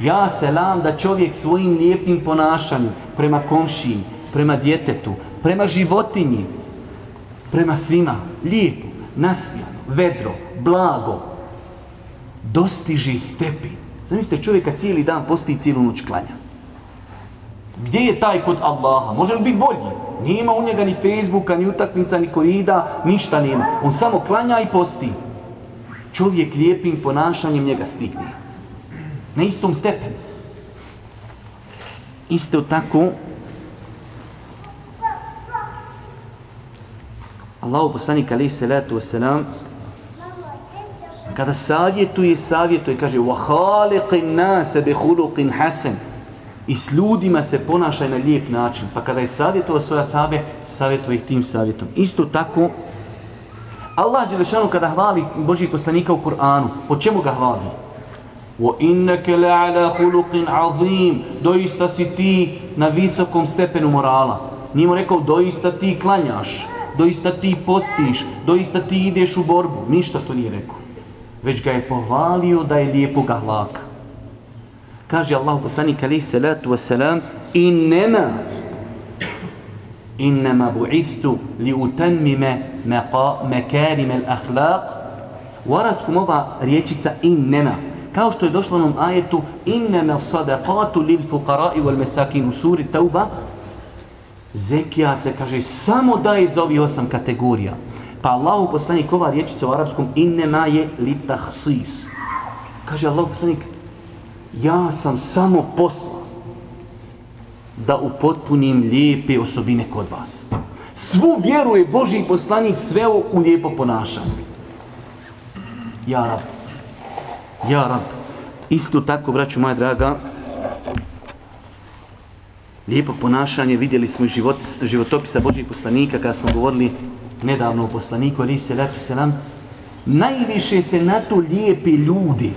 Ja selam da čovjek svojim lijepim ponašanjem prema komšiji, prema djetetu, prema životinji, prema svima, lijepo, nasmijano, vedro, blago, dostiže stepen. Zamislite čovjeka cijeli dan posti i cijelu noć klanja. Gdje je taj kod Allaha? Može li biti bolji? Nima u njega ni Facebooka, ni utakmica, ni korida, ništa nema. On samo klanja i posti čovjek lijepim ponašanjem njega stigne. Na istom stepenu. Isto tako, Allahu poslanik alaihi salatu wasalam, kada savjetuje, savjetuje, kaže وَحَالِقِ النَّاسَ بِحُلُقٍ حَسَنٍ I s ljudima se ponašaj na lijep način. Pa kada je savjetovao svoja sabe, savjetuje ih tim savjetom. Isto tako, Allah Đelešanu kada hvali Božih poslanika u Kur'anu, po čemu ga hvali? Wa innaka la'ala khuluqin azim. Doista si ti na visokom stepenu morala. Nije mu rekao doista ti klanjaš, doista ti postiš, doista ti ideš u borbu. Ništa to nije rekao. Već ga je pohvalio da je lijepog ahlaka. Kaže Allah poslanik alaih salatu wasalam, innema innema bu'ithtu li utammime mekarim al akhlaq u ova riječica innema, kao što je došlo onom ajetu innama sadaqatu lil fuqara'i wal masakin u suri tauba zekijat se kaže samo daje za ovi osam kategorija pa Allahu poslanik ova riječica u arapskom innema je li tahsis kaže Allahu poslanik ja sam samo posla da upotpunim lijepe osobine kod vas. Svu vjeru je Boži poslanik sveo u lijepo ponašanje. Ja rab. Ja rab. Isto tako, braću moja draga, lijepo ponašanje, vidjeli smo život, životopisa Božih poslanika kada smo govorili nedavno o poslaniku, ali se letu se nam, najviše se na to lijepi ljudi.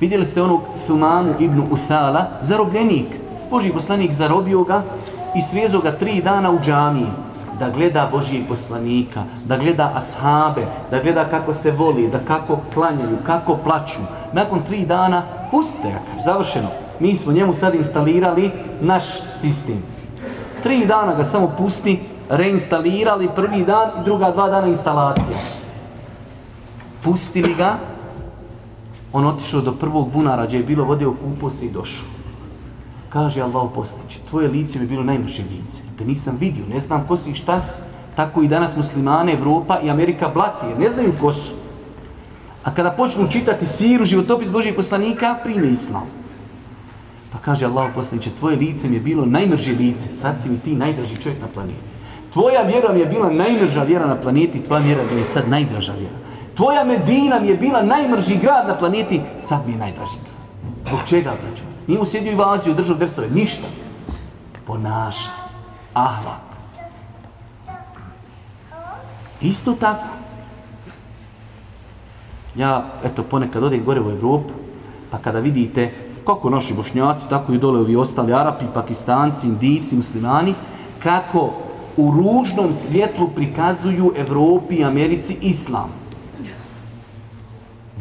Vidjeli ste onog Thumanu ibn Uthala, zarobljenik, Boži poslanik zarobio ga i svezo ga tri dana u džamiji da gleda Božijeg poslanika, da gleda ashabe, da gleda kako se voli, da kako klanjaju, kako plaću. Nakon tri dana, pustite ga, završeno. Mi smo njemu sad instalirali naš sistem. Tri dana ga samo pusti, reinstalirali prvi dan i druga dva dana instalacija. Pustili ga, on otišao do prvog bunara gdje je bilo vode, okupo se i došao. Kaže Allah poslaniče, tvoje lice mi je bilo najmrše lice. Te nisam vidio, ne znam ko si i šta si. Tako i danas muslimane, Evropa i Amerika blati, jer ne znaju ko su. A kada počnu čitati siru, životopis Božih poslanika, prime islam. Pa kaže Allah poslaniče, tvoje lice mi je bilo najmrži lice, sad si mi ti najdraži čovjek na planeti. Tvoja vjera mi je bila najmrža vjera na planeti, tvoja vjera mi je sad najdraža vjera. Tvoja Medina mi je bila najmrži grad na planeti, sad mi je najdraži grad. Zbog čega, braćo? Nije usjedio i vazio, držao drsove, ništa. Ponaša. Ahlak. Isto tako. Ja, eto, ponekad odem gore u Evropu, pa kada vidite kako naši bošnjaci, tako i dole ovi ostali Arapi, Pakistanci, Indijici, Muslimani, kako u ružnom svjetlu prikazuju Evropi i Americi islam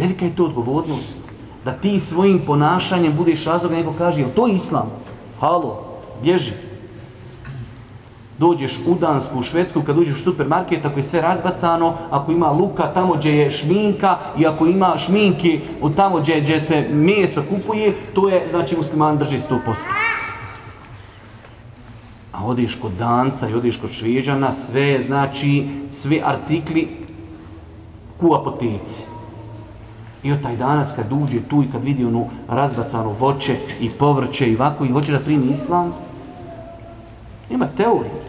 Velika je to odgovornost. Da ti svojim ponašanjem budeš razlog, nego kaže, to je islam? Halo, bježi. Dođeš u Dansku, u Švedsku, kad uđeš u supermarket, ako je sve razbacano, ako ima luka tamo gdje je šminka i ako ima šminke u tamo gdje, gdje se meso kupuje, to je, znači, musliman drži 100%. A odeš kod danca i odeš kod šveđana, sve, znači, sve artikli ku apoteci. I od taj danac kad uđe tu i kad vidi onu razbacanu voće i povrće i ovako i hoće da primi islam, ima teoriju.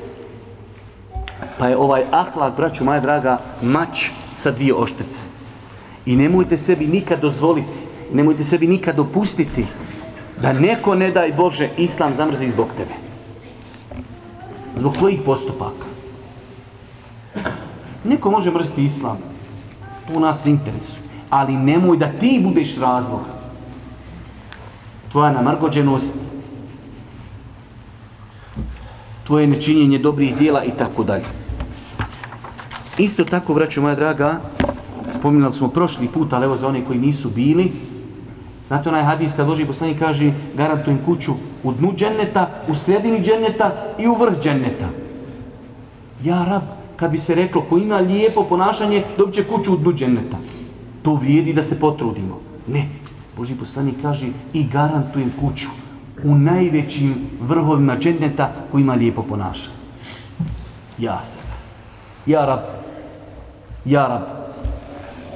Pa je ovaj ahlak, braću moja draga, mač sa dvije oštrice. I nemojte sebi nikad dozvoliti, nemojte sebi nikad dopustiti da neko, ne daj Bože, islam zamrzi zbog tebe. Zbog tvojih postupaka. Neko može mrziti islam. To nas ne interesuje ali nemoj da ti budeš razlog. Tvoja namrgođenost, tvoje nečinjenje dobrih dijela i tako dalje. Isto tako, braćo moja draga, spominjali smo prošli put, ali evo za one koji nisu bili, znate onaj hadis kad Boži poslanik kaže garantujem kuću u dnu dženneta, u sredini dženneta i u vrh dženneta. Ja rab, kad bi se reklo ko ima lijepo ponašanje, dobit će kuću u dnu dženneta to vrijedi da se potrudimo. Ne. Boži poslanik kaže i garantujem kuću u najvećim vrhovima dženneta koji ima lijepo ponašanje. Ja se. Ja rab. Ja rab.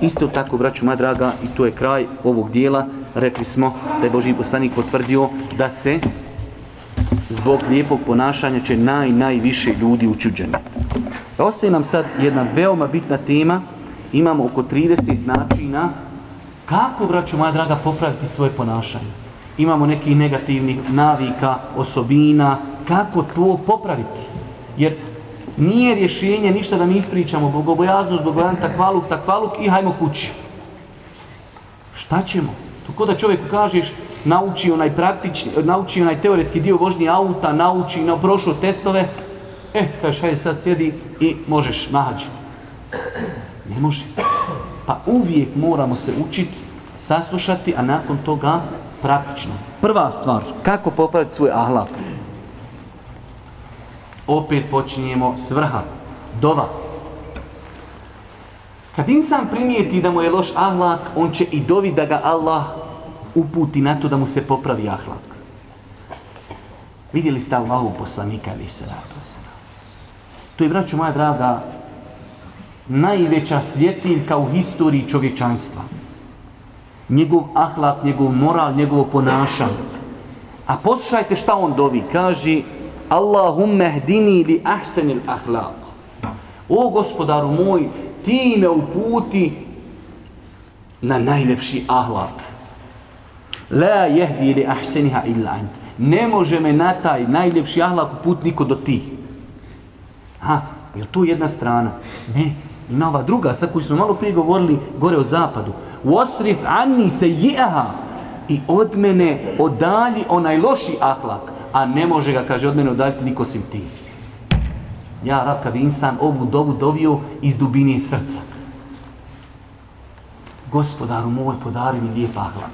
Isto tako, braću moja draga, i to je kraj ovog dijela, rekli smo da je Boži poslanik potvrdio da se zbog lijepog ponašanja će naj, najviše ljudi ući u džennet. E, ostaje nam sad jedna veoma bitna tema, imamo oko 30 načina kako, braću moja draga, popraviti svoje ponašanje. Imamo neki negativni navika, osobina, kako to popraviti. Jer nije rješenje ništa da mi ispričamo bogobojaznost, bogobojan takvaluk, takvaluk i hajmo kući. Šta ćemo? To kod da čovjeku kažeš, nauči onaj praktični, nauči onaj teoretski dio vožnje auta, nauči na prošlo testove, e, kažeš, hajde sad sjedi i možeš nađi. Ne može. Pa uvijek moramo se učiti, saslušati, a nakon toga praktično. Prva stvar, kako popraviti svoj ahlak? Opet počinjemo svrha, dova. Kad insan primijeti da mu je loš ahlak, on će i dovi da ga Allah uputi na to da mu se popravi ahlak. Vidjeli ste Allahu poslanika, ali se To je, braću moja draga, najveća svjetiljka u historiji čovječanstva. Njegov ahlak, njegov moral, njegovo ponašanje. A poslušajte šta on dovi. Kaže, Allahumme hdini li ahsenil ahlak. O gospodaru moj, ti me uputi na najlepši ahlak. La jehdi li ahseniha illa ant. Ne može me na taj najljepši ahlak uput niko do ti. Ha, je to jedna strana? Ne, Ima ova druga, sad koju smo malo prije govorili, gore o zapadu. Wasrif anni se jeha i od mene odalji onaj loši ahlak, a ne može ga, kaže, od mene odaljiti niko sim ti. Ja, rab, kad bi insan ovu dovu dovio iz dubine srca. Gospodaru moj, podari mi lijep ahlak.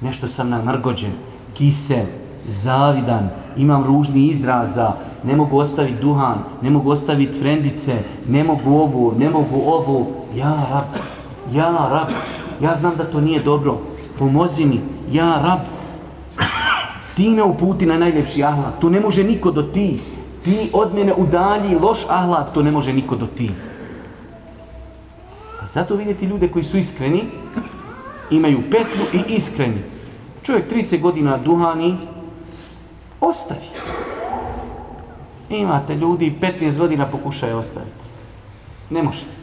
Nešto sam namrgođen, kisel, zavidan, imam ružni izraza, ne mogu ostaviti duhan, ne mogu ostaviti frendice, ne mogu ovo, ne mogu ovo. Ja, rab, ja, rab, ja znam da to nije dobro, pomozi mi, ja, rab. Ti me uputi na najljepši ahlak, to ne može niko do ti. Ti od mene udalji loš ahlak, to ne može niko do ti. Pa zato vidjeti ljude koji su iskreni, imaju petlju i iskreni. Čovjek 30 godina duhani, ostavi. Imate ljudi 15 godina pokušaju ostaviti. Ne može.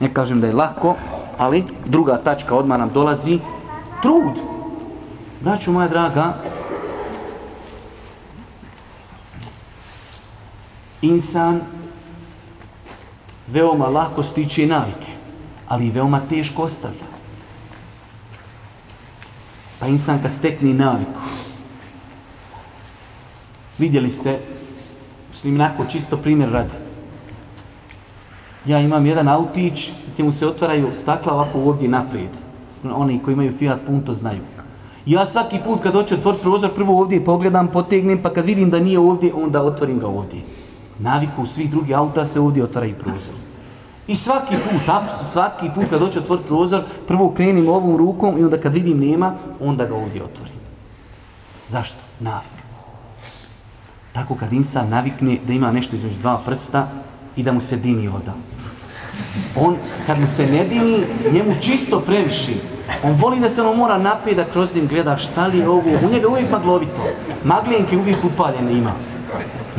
Ne kažem da je lako, ali druga tačka odmah nam dolazi. Trud. Braću moja draga, insan veoma lako stiče navike, ali veoma teško ostavlja. Pa insan kad stekne naviku, Vidjeli ste, mislim, nako čisto primjer radi. Ja imam jedan autić gdje mu se otvaraju stakla ovako ovdje naprijed. Oni koji imaju Fiat Punto znaju. Ja svaki put kad hoću otvoriti prozor, prvo ovdje pogledam, potegnem, pa kad vidim da nije ovdje, onda otvorim ga ovdje. Naviku svih drugih auta se ovdje i prozor. I svaki put, svaki put kad hoću otvoriti prozor, prvo krenim ovom rukom i onda kad vidim nema, onda ga ovdje otvorim. Zašto? Navik. Tako kad insan navikne da ima nešto između dva prsta i da mu se dini oda. On, kad mu se ne dini, njemu čisto previši. On voli da se ono mora napije da kroz njim gleda šta li je ovo. U njega uvijek maglovito. Maglijenke uvijek upaljene ima.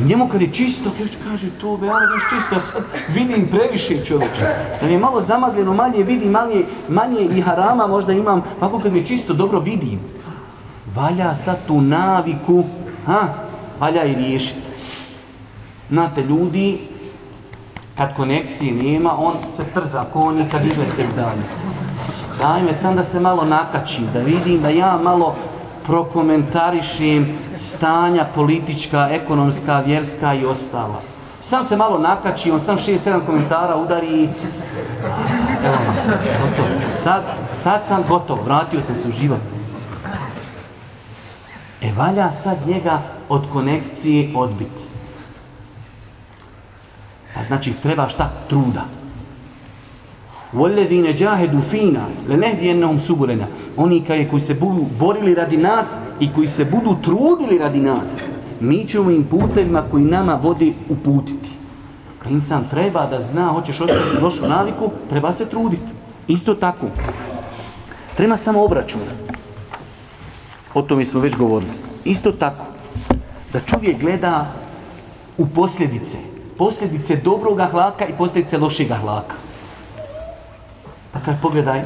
I njemu kad je čisto, kaže to be, ali viš čisto, sad vidim previše čovječe. Da mi je malo zamagljeno, manje vidim, manje, manje i harama možda imam, pa kad mi je čisto, dobro vidim. Valja sad tu naviku, ha, valja i riješiti. Znate, ljudi, kad konekcije nema, on se trza koni kad ide se dalje. Daj me sam da se malo nakačim, da vidim da ja malo prokomentarišim stanja politička, ekonomska, vjerska i ostala. Sam se malo nakači, on sam 6-7 komentara udari i... Evo, gotovo. Sad, sad sam gotov, vratio sam se u život. E valja sad njega od konekcije odbiti. Pa znači treba šta? Truda. وَالَّذِينَ جَاهَدُوا فِينَا لَنَهْدِيَنَّهُمْ سُبُرَنَا Oni koji, koji se budu borili radi nas i koji se budu trudili radi nas, mi ćemo im putevima koji nama vodi uputiti. Pa insan treba da zna, hoćeš ostaviti lošu naviku, treba se truditi. Isto tako. Treba samo obračun. O tome smo već govorili. Isto tako. Da čovjek gleda u posljedice. Posljedice dobrog ahlaka i posljedice lošeg ahlaka. Pa kad pogledaj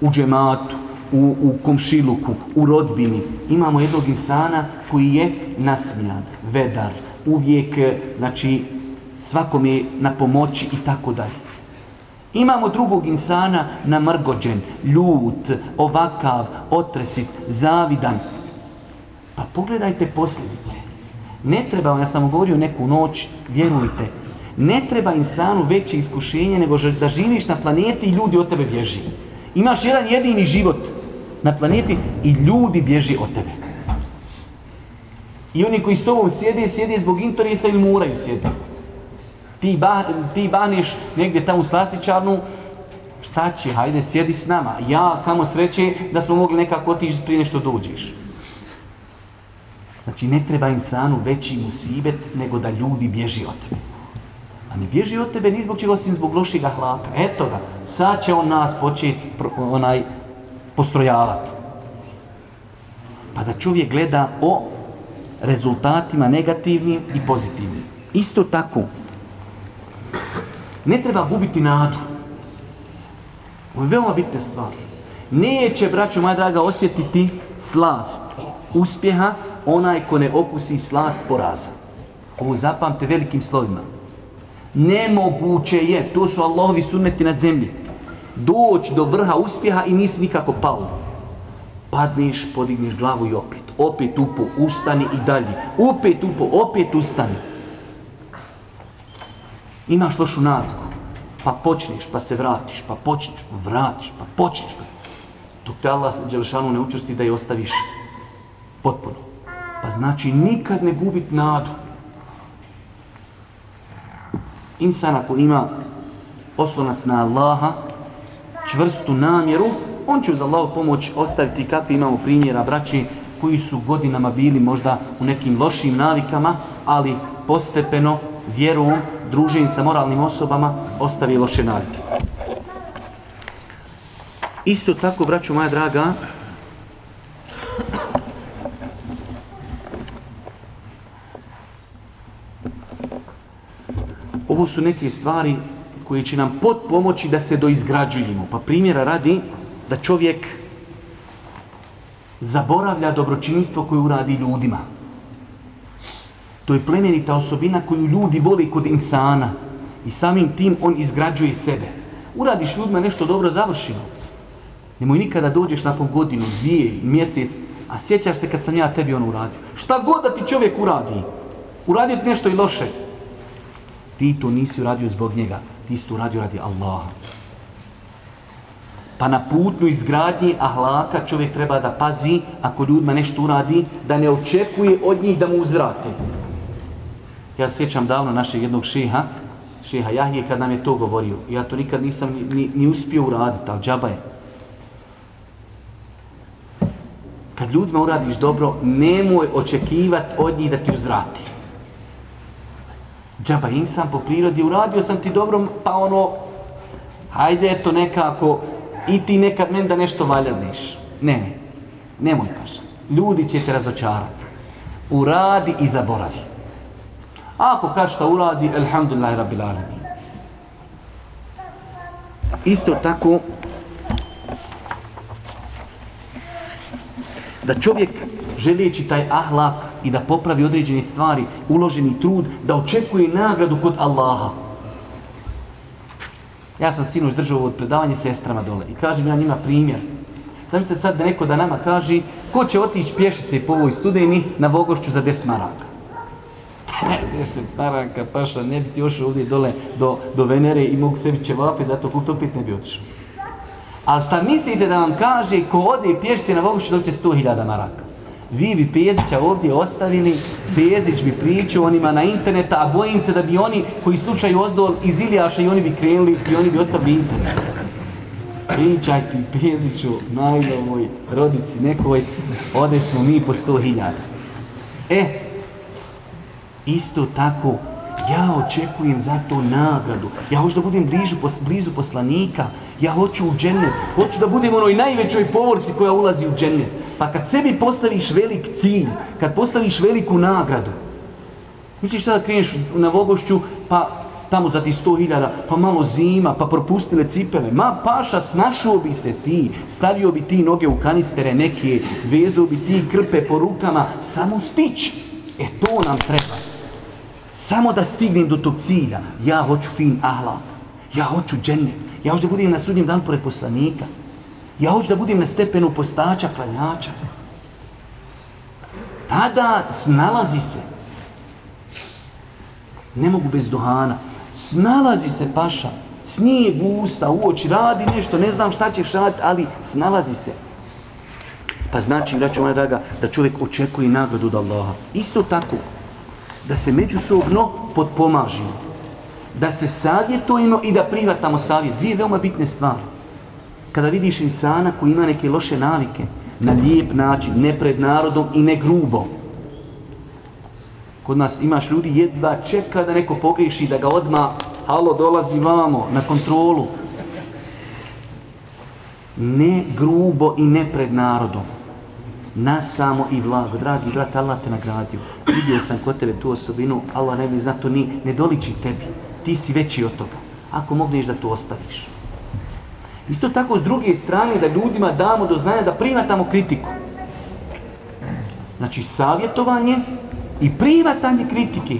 u džematu, u, u komšiluku, u rodbini, imamo jednog insana koji je nasmijan, vedar, uvijek, e, znači, svakom je na pomoći i tako dalje. Imamo drugog insana namrgođen, ljut, ovakav, otresit, zavidan. Pa pogledajte posljedice. Ne treba, ja sam govorio neku noć, vjerujte, ne treba insanu veće iskušenje nego da živiš na planeti i ljudi od tebe bježi. Imaš jedan jedini život na planeti i ljudi bježi od tebe. I oni koji s tobom sjede, sjede zbog interesa ili moraju sjediti. Ti, ba, ti baneš negdje tamo u slastičarnu, šta će, hajde, sjedi s nama. Ja, kamo sreće, da smo mogli nekako otići prije nešto dođeš. Znači, ne treba insanu veći musibet nego da ljudi bježi od tebe. A ne bježi od tebe ni zbog čega osim zbog lošeg ahlaka. Eto ga, sad će on nas početi onaj postrojavati. Pa da čovjek gleda o rezultatima negativnim i pozitivnim. Isto tako, ne treba gubiti nadu. Ovo je veoma bitna stvar. Neće, braćo moja draga, osjetiti slast uspjeha onaj ko ne okusi slast poraza. Ovo zapamte velikim slovima. Nemoguće je, to su Allahovi sunneti na zemlji, doći do vrha uspjeha i nisi nikako pao. Padneš, podigneš glavu i opet. Opet upo, ustani i dalje. Opet upo, opet ustani. Imaš lošu naviku, pa počneš, pa se vratiš, pa počneš, vratiš, pa počneš, pa se... Dok te Allah Đelešanu ne učusti da je ostaviš potpuno. Pa znači nikad ne gubit nadu insan ako ima oslonac na Allaha, čvrstu namjeru, on će uz Allahu pomoć ostaviti kakvi imamo primjera braći koji su godinama bili možda u nekim lošim navikama, ali postepeno, vjerom, druženjem sa moralnim osobama, ostavi loše navike. Isto tako, braću moja draga, ovo su neke stvari koje će nam pot pomoći da se doizgrađujemo. Pa primjera radi da čovjek zaboravlja dobročinstvo koje uradi ljudima. To je plemenita osobina koju ljudi voli kod insana. I samim tim on izgrađuje sebe. Uradiš ljudima nešto dobro, završeno. Nemoj nikada dođeš nakon godinu, dvije, mjesec, a sjećaš se kad sam ja tebi ono uradio. Šta god da ti čovjek uradi, uradio ti nešto i loše, ti to nisi uradio zbog njega. ti isto uradio radi Allaha. Pa na putnu izgradnji ahlaka čovjek treba da pazi ako ljudima nešto uradi, da ne očekuje od njih da mu uzrati. Ja sjećam davno našeg jednog šeha, šeha Jahije, kad nam je to govorio. Ja to nikad nisam ni, ni, ni uspio uraditi, ali džaba je. Kad ljudima uradiš dobro, nemoj očekivati od njih da ti uzrati. Džaba, insan po prirodi, uradio sam ti dobro, pa ono, hajde eto nekako, i ti nekad men da nešto valjadneš. Ne, ne, nemoj paša. Ljudi će te razočarati. Uradi i zaboravi. Ako kaže šta uradi, elhamdulillahi rabbil alamin. Isto tako, da čovjek želijeći taj ahlak i da popravi određene stvari, uloženi trud, da očekuje nagradu kod Allaha. Ja sam sinoć držao od predavanja sestrama dole i kažem ja njima primjer. Sam se sad da neko da nama kaže ko će otići pješice po ovoj studeni na Vogošću za 10 maraka. 10 maraka, paša, ne bi ti još ovdje dole do, do Venere i mogu sebi ćevape, zato kuk to pit ne bi otišao. Ali šta mislite da vam kaže ko ode pješice na Vogošću dobit će 100.000 maraka? Vi bi Pezića ovdje ostavili, Pezić bi pričao onima na interneta, a bojim se da bi oni koji slučaju ozdol iz Ilijaša i oni bi krenuli i oni bi ostavili internet. Pričaj ti Peziću, najnovoj rodici nekoj, ode smo mi po sto hiljada. E, isto tako, ja očekujem za to nagradu. Ja hoću da budem bližu, blizu poslanika. Ja hoću u džennet. Hoću da budem onoj najvećoj povorci koja ulazi u džennet. Pa kad sebi postaviš velik cilj, kad postaviš veliku nagradu, misliš sada kreneš na Vogošću, pa tamo za ti sto hiljada, pa malo zima, pa propustile cipele. Ma paša, snašao bi se ti, stavio bi ti noge u kanistere neke, vezao bi ti krpe po rukama, samo stić. E to nam treba. Samo da stignem do tog cilja. Ja hoću fin ahlak. Ja hoću džennet. Ja hoću da budem na sudnjem dan pored poslanika. Ja hoću da budem na stepenu postača, klanjača. Tada snalazi se. Ne mogu bez duhana. Snalazi se paša. Snijeg usta, u oči, radi nešto, ne znam šta ćeš raditi, ali snalazi se. Pa znači, braću moja draga, da čovjek očekuje nagradu od Allaha. Isto tako, da se međusobno podpomažimo. Da se savjetujemo i da privatamo savjet. Dvije veoma bitne stvari kada vidiš insana koji ima neke loše navike, na lijep način, ne pred narodom i ne grubo. Kod nas imaš ljudi jedva čeka da neko pogriši, da ga odma halo, dolazi vamo, na kontrolu. Ne grubo i ne pred narodom. Na samo i vlago. Dragi brat, Allah te nagradio. Vidio sam kod tebe tu osobinu, Allah ne bi zna, to ni, ne doliči tebi. Ti si veći od toga. Ako mogneš da to ostaviš. Isto tako s druge strane da ljudima damo do znanja da privatamo kritiku. Znači savjetovanje i privatanje kritike.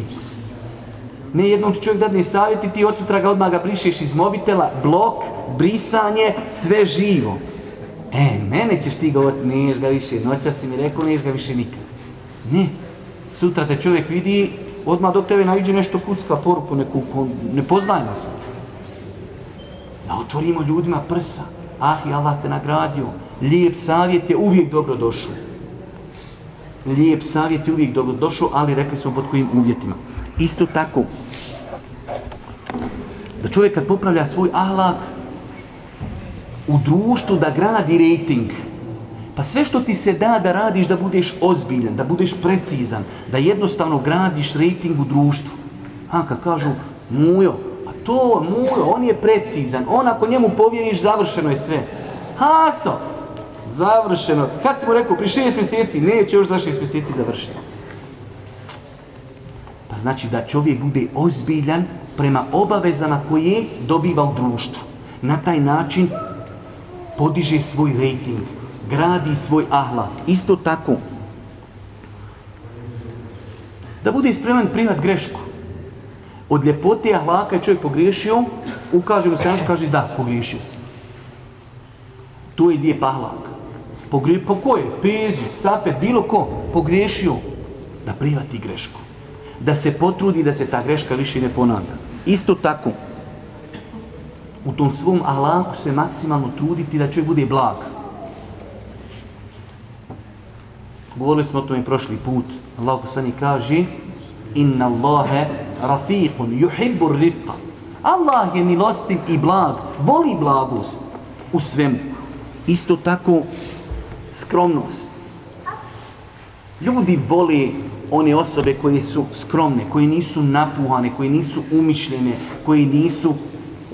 Ne jednom ti čovjek dadne savjet i ti od sutra ga odmah ga brišeš iz mobitela, blok, brisanje, sve živo. E, mene ćeš ti govoriti, neš ga više, noća si mi rekao, neš ga više nikad. Ne, sutra te čovjek vidi, odmah dok tebe najđe nešto kucka poruku, neku, ne poznajmo se da otvorimo ljudima prsa. Ah, i Allah te nagradio. Lijep savjet je uvijek dobro došao. Lijep savjet je uvijek dobro došao, ali rekli smo pod kojim uvjetima. Isto tako, da čovjek kad popravlja svoj ahlak u društvu da gradi rating, pa sve što ti se da da radiš da budeš ozbiljan, da budeš precizan, da jednostavno gradiš rating u društvu. A kad kažu, mujo, to mulo, on je precizan. On ako njemu povjeriš, završeno je sve. Haso, završeno. Kad si mu rekao, pri šest mjeseci, neće još za šest mjeseci završiti. Pa znači da čovjek bude ozbiljan prema obavezama koje dobiva u društvu. Na taj način podiže svoj rating, gradi svoj ahlak. Isto tako, da bude spreman privat grešku od ljepote ahlaka je čovjek pogriješio, ukaže mu se naš, kaže da, pogriješio sam. To je lijep ahlak. Pogri, po koje? Pezu, safet, bilo ko, pogriješio da privati grešku. Da se potrudi da se ta greška više ne ponavlja. Isto tako, u tom svom ahlaku se maksimalno truditi da čovjek bude blag. Govorili smo o tome prošli put. Allah poslani kaže Inna Allahe rafiqun yuhibbu rifqa. Allah je milostiv i blag, voli blagost u svemu. Isto tako skromnost. Ljudi vole one osobe koje su skromne, koje nisu napuhane, koje nisu umišljene, koje nisu,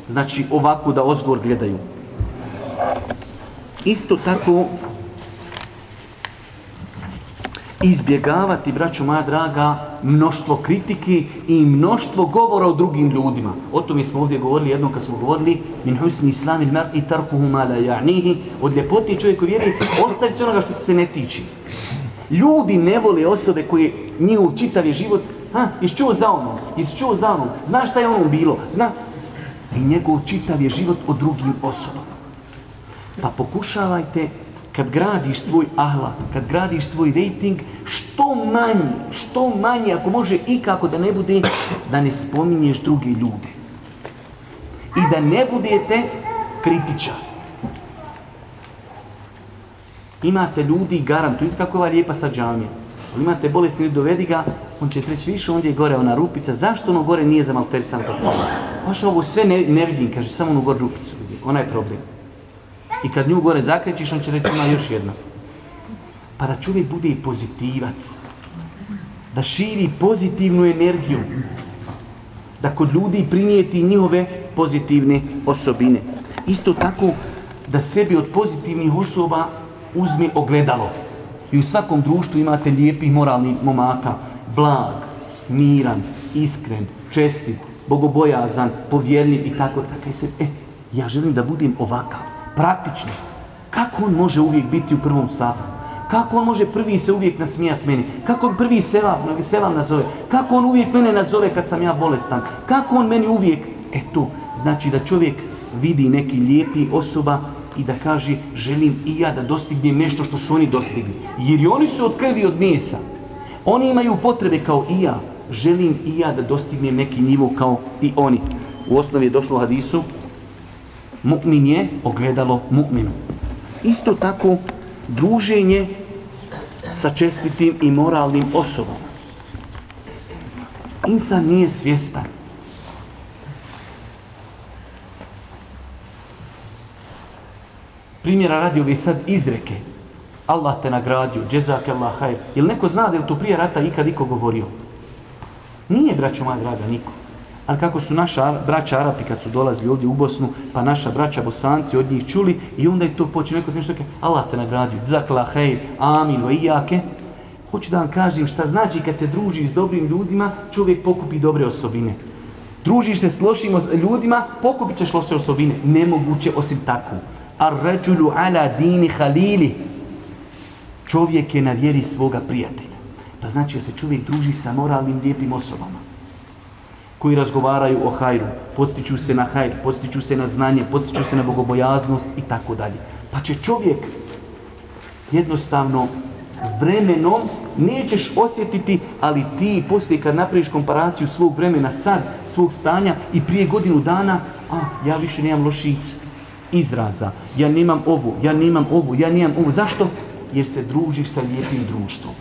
znači, ovako da ozgor gledaju. Isto tako, izbjegavati, braćo moja draga, mnoštvo kritike i mnoštvo govora o drugim ljudima. O tome smo ovdje govorili jednom kad smo govorili min husni islam il mar i tarkuhu ma la ja'nihi od ljepoti čovjek koji vjeri ostaviti onoga što se ne tiči. Ljudi ne vole osobe koje njihov čitav je život ha, iščuo za onom, iščuo za onom, zna šta je onom bilo, zna i njegov čitav je život o drugim osobama. Pa pokušavajte kad gradiš svoj ahlak, kad gradiš svoj rating, što manje, što manje, ako može i kako da ne bude, da ne spominješ druge ljude. I da ne budete kritičar. Imate ljudi, garantuju, kako je ova lijepa sa džamija. Ali imate bolesni, dovedi ga, on će treći više, ondje je gore ona rupica. Zašto ono gore nije za malterisan? Paš ovo sve ne, ne vidim, kaže, samo ono gore rupicu vidi. Ona je problem. I kad nju gore zakrećiš, on će reći ima još jedna. Pa da čovjek bude i pozitivac. Da širi pozitivnu energiju. Da kod ljudi primijeti njihove pozitivne osobine. Isto tako da sebi od pozitivnih osoba uzme ogledalo. I u svakom društvu imate lijepi moralni momaka. Blag, miran, iskren, čestit, bogobojazan, povjerljiv i tako. Tako se, e, ja želim da budem ovakav praktično. Kako on može uvijek biti u prvom safu? Kako on može prvi se uvijek nasmijat meni? Kako on prvi selam, selam nazove? Kako on uvijek mene nazove kad sam ja bolestan? Kako on meni uvijek... E to znači da čovjek vidi neki lijepi osoba i da kaže želim i ja da dostignem nešto što su oni dostigli. Jer i oni su od krvi od mjesa. Oni imaju potrebe kao i ja. Želim i ja da dostignem neki nivo kao i oni. U osnovi je došlo u hadisu mu'min je ogledalo mu'minu. Isto tako, druženje sa čestitim i moralnim osobom. Insan nije svjestan. Primjera radi ove sad izreke. Allah te nagradio, džezak Allah hajr. Jel neko zna da je to prije rata ikad iko govorio? Nije, braćo moja draga, niko. Ali kako su naša braća Arapi kad su dolazili ovdje u Bosnu, pa naša braća Bosanci od njih čuli i onda je to počeo neko nešto kaže Allah te nagradio, zakla hej, amin, va ijake. Hoću da vam kažem šta znači kad se družiš s dobrim ljudima, čovjek pokupi dobre osobine. Družiš se s lošim ljudima, pokupit ćeš loše osobine. Nemoguće osim tako. Ar ređulu ala dini halili. Čovjek je na vjeri svoga prijatelja. Pa znači da se čovjek druži sa moralnim lijepim osobama koji razgovaraju o hajru, podstiču se na hajr, podstiču se na znanje, podstiču se na bogobojaznost i tako dalje. Pa će čovjek jednostavno vremenom nećeš osjetiti, ali ti poslije kad napraviš komparaciju svog vremena sad, svog stanja i prije godinu dana, a ja više nemam loši izraza, ja nemam ovo, ja nemam ovo, ja nemam ovo. Zašto? Jer se družiš sa lijepim društvom.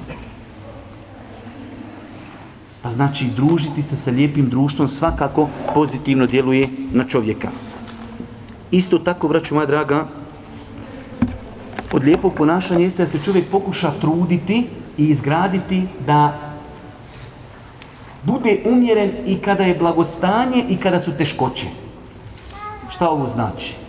Pa znači družiti se sa lijepim društvom svakako pozitivno djeluje na čovjeka. Isto tako, braću moja draga, od lijepog ponašanja jeste da se čovjek pokuša truditi i izgraditi da bude umjeren i kada je blagostanje i kada su teškoće. Šta ovo znači?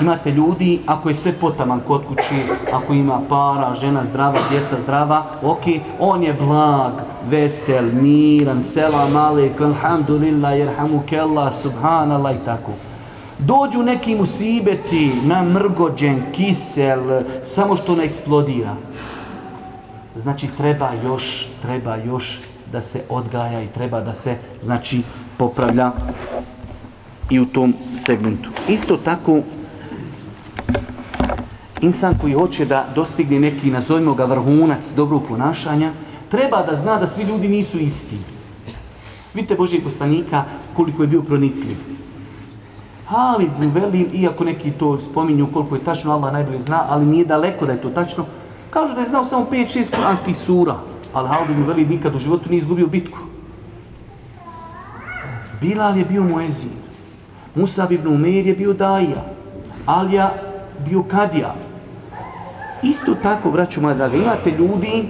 Imate ljudi, ako je sve potaman kod kući, ako ima para, žena zdrava, djeca zdrava, ok, on je blag, vesel, miran, selam alik, alhamdulillah, jerhamu kella, subhanallah i tako. Dođu neki musibeti, namrgođen, kisel, samo što ne eksplodira. Znači, treba još, treba još da se odgaja i treba da se, znači, popravlja i u tom segmentu. Isto tako, insan koji hoće da dostigne neki, nazovimo ga, vrhunac dobrog ponašanja, treba da zna da svi ljudi nisu isti. Vidite Božijeg poslanika koliko je bio pronicljiv. Ali ibn Velid, iako neki to spominju koliko je tačno, Allah najbolje zna, ali nije daleko da je to tačno, kažu da je znao samo 5-6 kuranskih sura, ali Halid ibn nikad u životu nije izgubio bitku. Bilal je bio muezin, Musab ibn Umeir je bio daija, Alija bio kadija. Isto tako, braću moja draga, imate ljudi,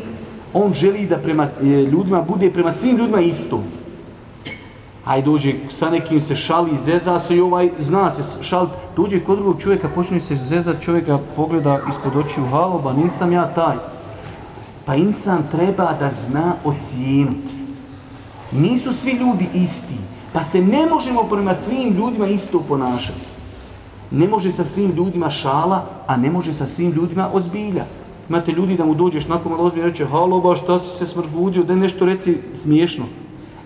on želi da prema e, ljudima bude prema svim ljudima isto. Aj dođe sa nekim se šali, zeza se i ovaj zna se šal. Dođe kod drugog čovjeka, počne se zeza čovjeka, pogleda ispod očiju, halo, ba nisam ja taj. Pa insan treba da zna ocijenuti. Nisu svi ljudi isti, pa se ne možemo prema svim ljudima isto ponašati. Ne može sa svim ljudima šala, a ne može sa svim ljudima ozbilja. Imate ljudi da mu dođeš nakon malo ozbilja i reče, halo, ba šta si se smrgudio, da nešto reci smiješno.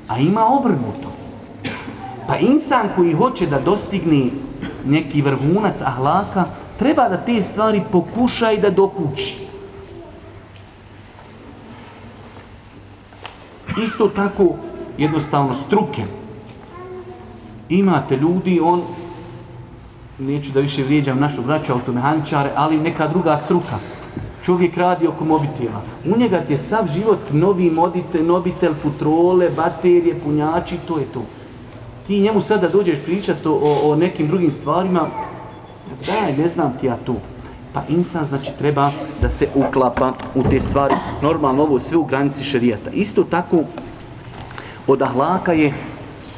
A ima obrnuto. Pa insan koji hoće da dostigne neki vrhunac ahlaka, treba da te stvari pokuša i da dokući. Isto tako, jednostavno, struke. Imate ljudi, on, neću da više vrijeđam našu braću automehaničare, ali neka druga struka. Čovjek radi oko mobitela. U njega ti je sav život novi modite, nobitel, futrole, baterije, punjači, to je to ti njemu sada dođeš pričati o, o nekim drugim stvarima, daj, ne znam ti ja tu. Pa insan znači treba da se uklapa u te stvari. Normalno ovo sve u granici šarijata. Isto tako od ahlaka je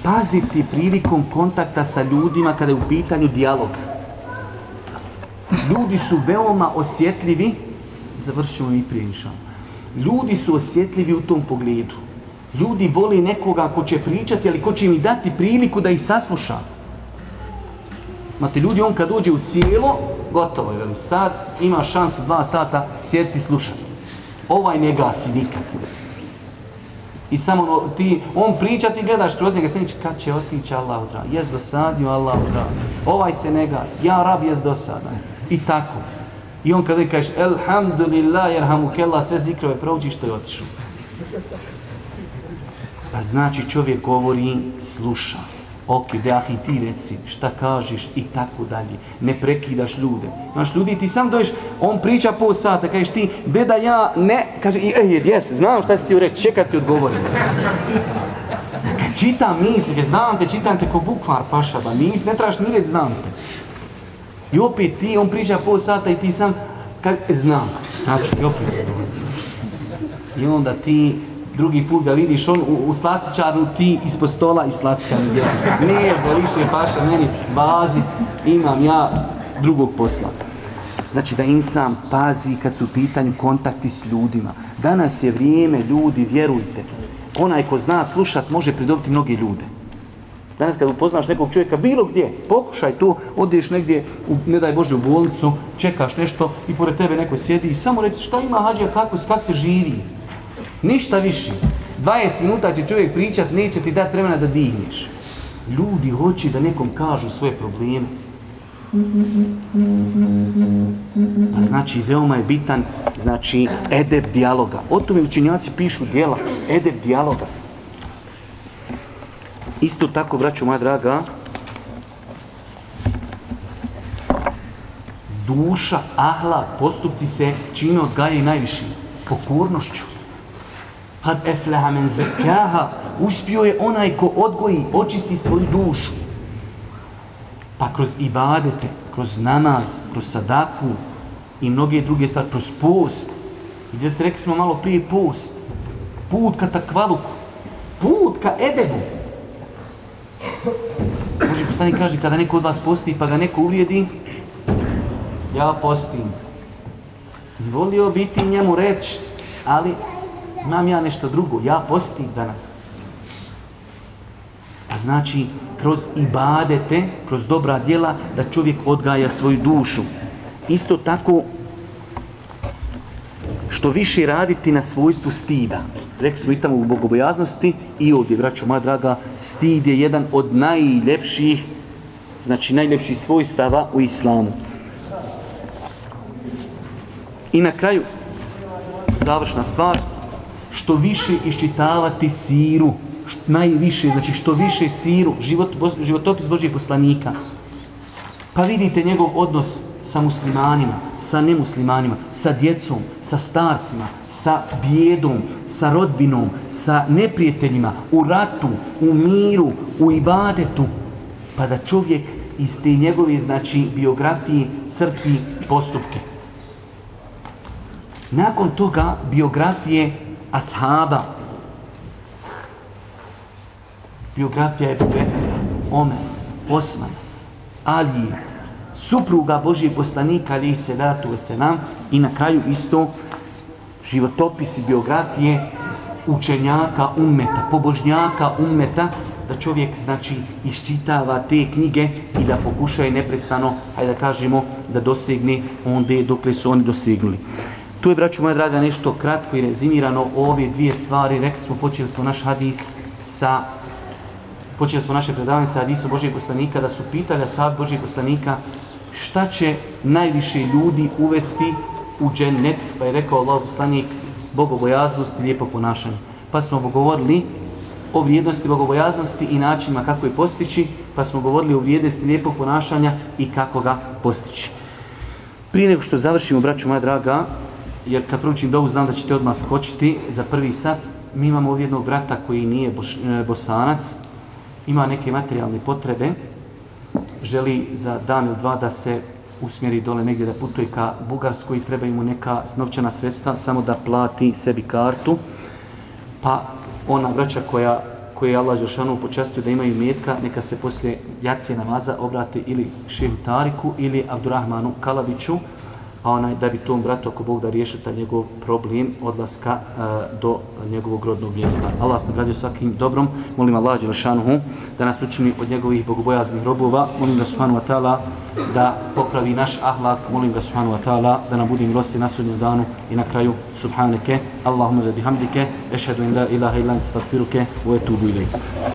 paziti prilikom kontakta sa ljudima kada je u pitanju dijalog. Ljudi su veoma osjetljivi, završimo mi prije prije Ljudi su osjetljivi u tom pogledu. Ljudi voli nekoga ko će pričati, ali ko će im dati priliku da ih sasluša. Mate ljudi, on kad uđe u sjelo, gotovo je, veli, sad ima šansu dva sata sjediti i slušati. Ovaj ne gasi nikad. I samo no, ti, on priča, ti gledaš kroz njega, sniče, kad će otići Allah udra, jes dosadio Allah udra, ovaj se ne gas, ja rab jes dosadan. I tako. I on kada kaže, elhamdulillah, jer hamukella, sve zikrove prouči što je otišao. Pa znači čovjek govori, sluša. Ok, deahi, ti reci šta kažeš i tako dalje. Ne prekidaš ljude. Znaš, ljudi ti sam doješ, on priča po sata, kažeš ti, deda ja ne, kaže, i ej, jes, znam šta si ti reći, čekaj ti odgovorim. Kad čitam misli, znam te, čitam te ko bukvar pašaba, nis, ne trebaš ni reći, znam te. I opet ti, on priča po sata i ti sam, kad, e, znam, sad ću ti opet I onda ti, drugi put da vidiš on u, u slastičarnu, ti ispod stola i slastičarnu dječeš. Niješ da više paša meni bazi, imam ja drugog posla. Znači da insan pazi kad su u pitanju kontakti s ljudima. Danas je vrijeme, ljudi, vjerujte. Onaj ko zna slušat može pridobiti mnoge ljude. Danas kad upoznaš nekog čovjeka bilo gdje, pokušaj tu, odeš negdje, u, ne daj Bože, u bolnicu, čekaš nešto i pored tebe neko sjedi i samo reci šta ima hađa, kako, kako se živi. Ništa više. 20 minuta će čovjek pričat, neće ti dati vremena da dihneš. Ljudi hoće da nekom kažu svoje probleme. Pa znači, veoma je bitan, znači, edep dijaloga. O tome učenjaci pišu dijela, edep dijaloga. Isto tako, braću moja draga, duša, ahla, postupci se čine odgaje najviše. Pokornošću kad efleha men zekaha, uspio je onaj ko odgoji, očisti svoju dušu. Pa kroz ibadete, kroz namaz, kroz sadaku i mnoge druge stvari, kroz post. I gdje ste rekli smo malo prije post. Put ka takvaluku. Put ka edebu. Boži poslani kaže, kada neko od vas posti pa ga neko uvrijedi, ja postim. Volio biti njemu reći, ali imam ja nešto drugo, ja postim danas. A znači, kroz ibadete, kroz dobra djela, da čovjek odgaja svoju dušu. Isto tako, što više raditi na svojstvu stida. Rekli smo i tamo u bogobojaznosti i ovdje, braćo moja draga, stid je jedan od najljepših, znači najljepših svojstava u islamu. I na kraju, završna stvar, što više iščitavati siru, najviše, znači što više siru, život, životopis Božijeg poslanika. Pa vidite njegov odnos sa muslimanima, sa nemuslimanima, sa djecom, sa starcima, sa bjedom, sa rodbinom, sa neprijateljima, u ratu, u miru, u ibadetu. Pa da čovjek iz te njegove, znači, biografije crpi postupke. Nakon toga biografije ashaba. Biografija je Bekra, Omer, Osman, Ali, supruga Božije poslanika, ali i datu nam i na kraju isto životopisi biografije učenjaka ummeta, pobožnjaka ummeta, da čovjek znači iščitava te knjige i da pokušaje neprestano, hajde da kažemo, da dosegne onde dokle su oni dosegnuli. Tu je, braću moja draga, nešto kratko i rezimirano ove dvije stvari. Rekli smo, počeli smo naš hadis sa počeli smo naše predavanje sa hadisom Božijeg poslanika, da su pitali ashab Božijeg poslanika šta će najviše ljudi uvesti u džennet, pa je rekao Allah poslanik bogobojaznost i lijepo ponašanje. Pa smo govorili o vrijednosti bogobojaznosti i načinima kako je postići, pa smo govorili o vrijednosti lijepog ponašanja i kako ga postići. Prije nego što završimo, braću moja draga, jer kad proučim dovu znam da ćete odmah skočiti za prvi saf, mi imamo ovdje jednog brata koji nije boš, e, bosanac, ima neke materijalne potrebe, želi za dan ili dva da se usmjeri dole negdje da putuje ka Bugarskoj i treba mu neka novčana sredstva samo da plati sebi kartu. Pa ona braća koja koje je Allah Žešanu počastio da imaju metka, neka se poslije jacije namaza obrate ili Šehu Tariku ili Abdurrahmanu Kalabiću, a onaj da bi tom bratu, ako Bog da riješi taj njegov problem odlaska e, do njegovog rodnog mjesta. Allah se nagradio svakim dobrom. Molim Allah Đelešanuhu da nas učini od njegovih bogobojaznih robova. Molim ga Subhanu Atala da popravi naš ahlak. Molim ga Subhanu Atala da nam budi milosti na sudnjem danu i na kraju Subhaneke. Allahumma da bihamdike. Ešhedu in la ilaha ilan stagfiruke. Uetubu ilaih.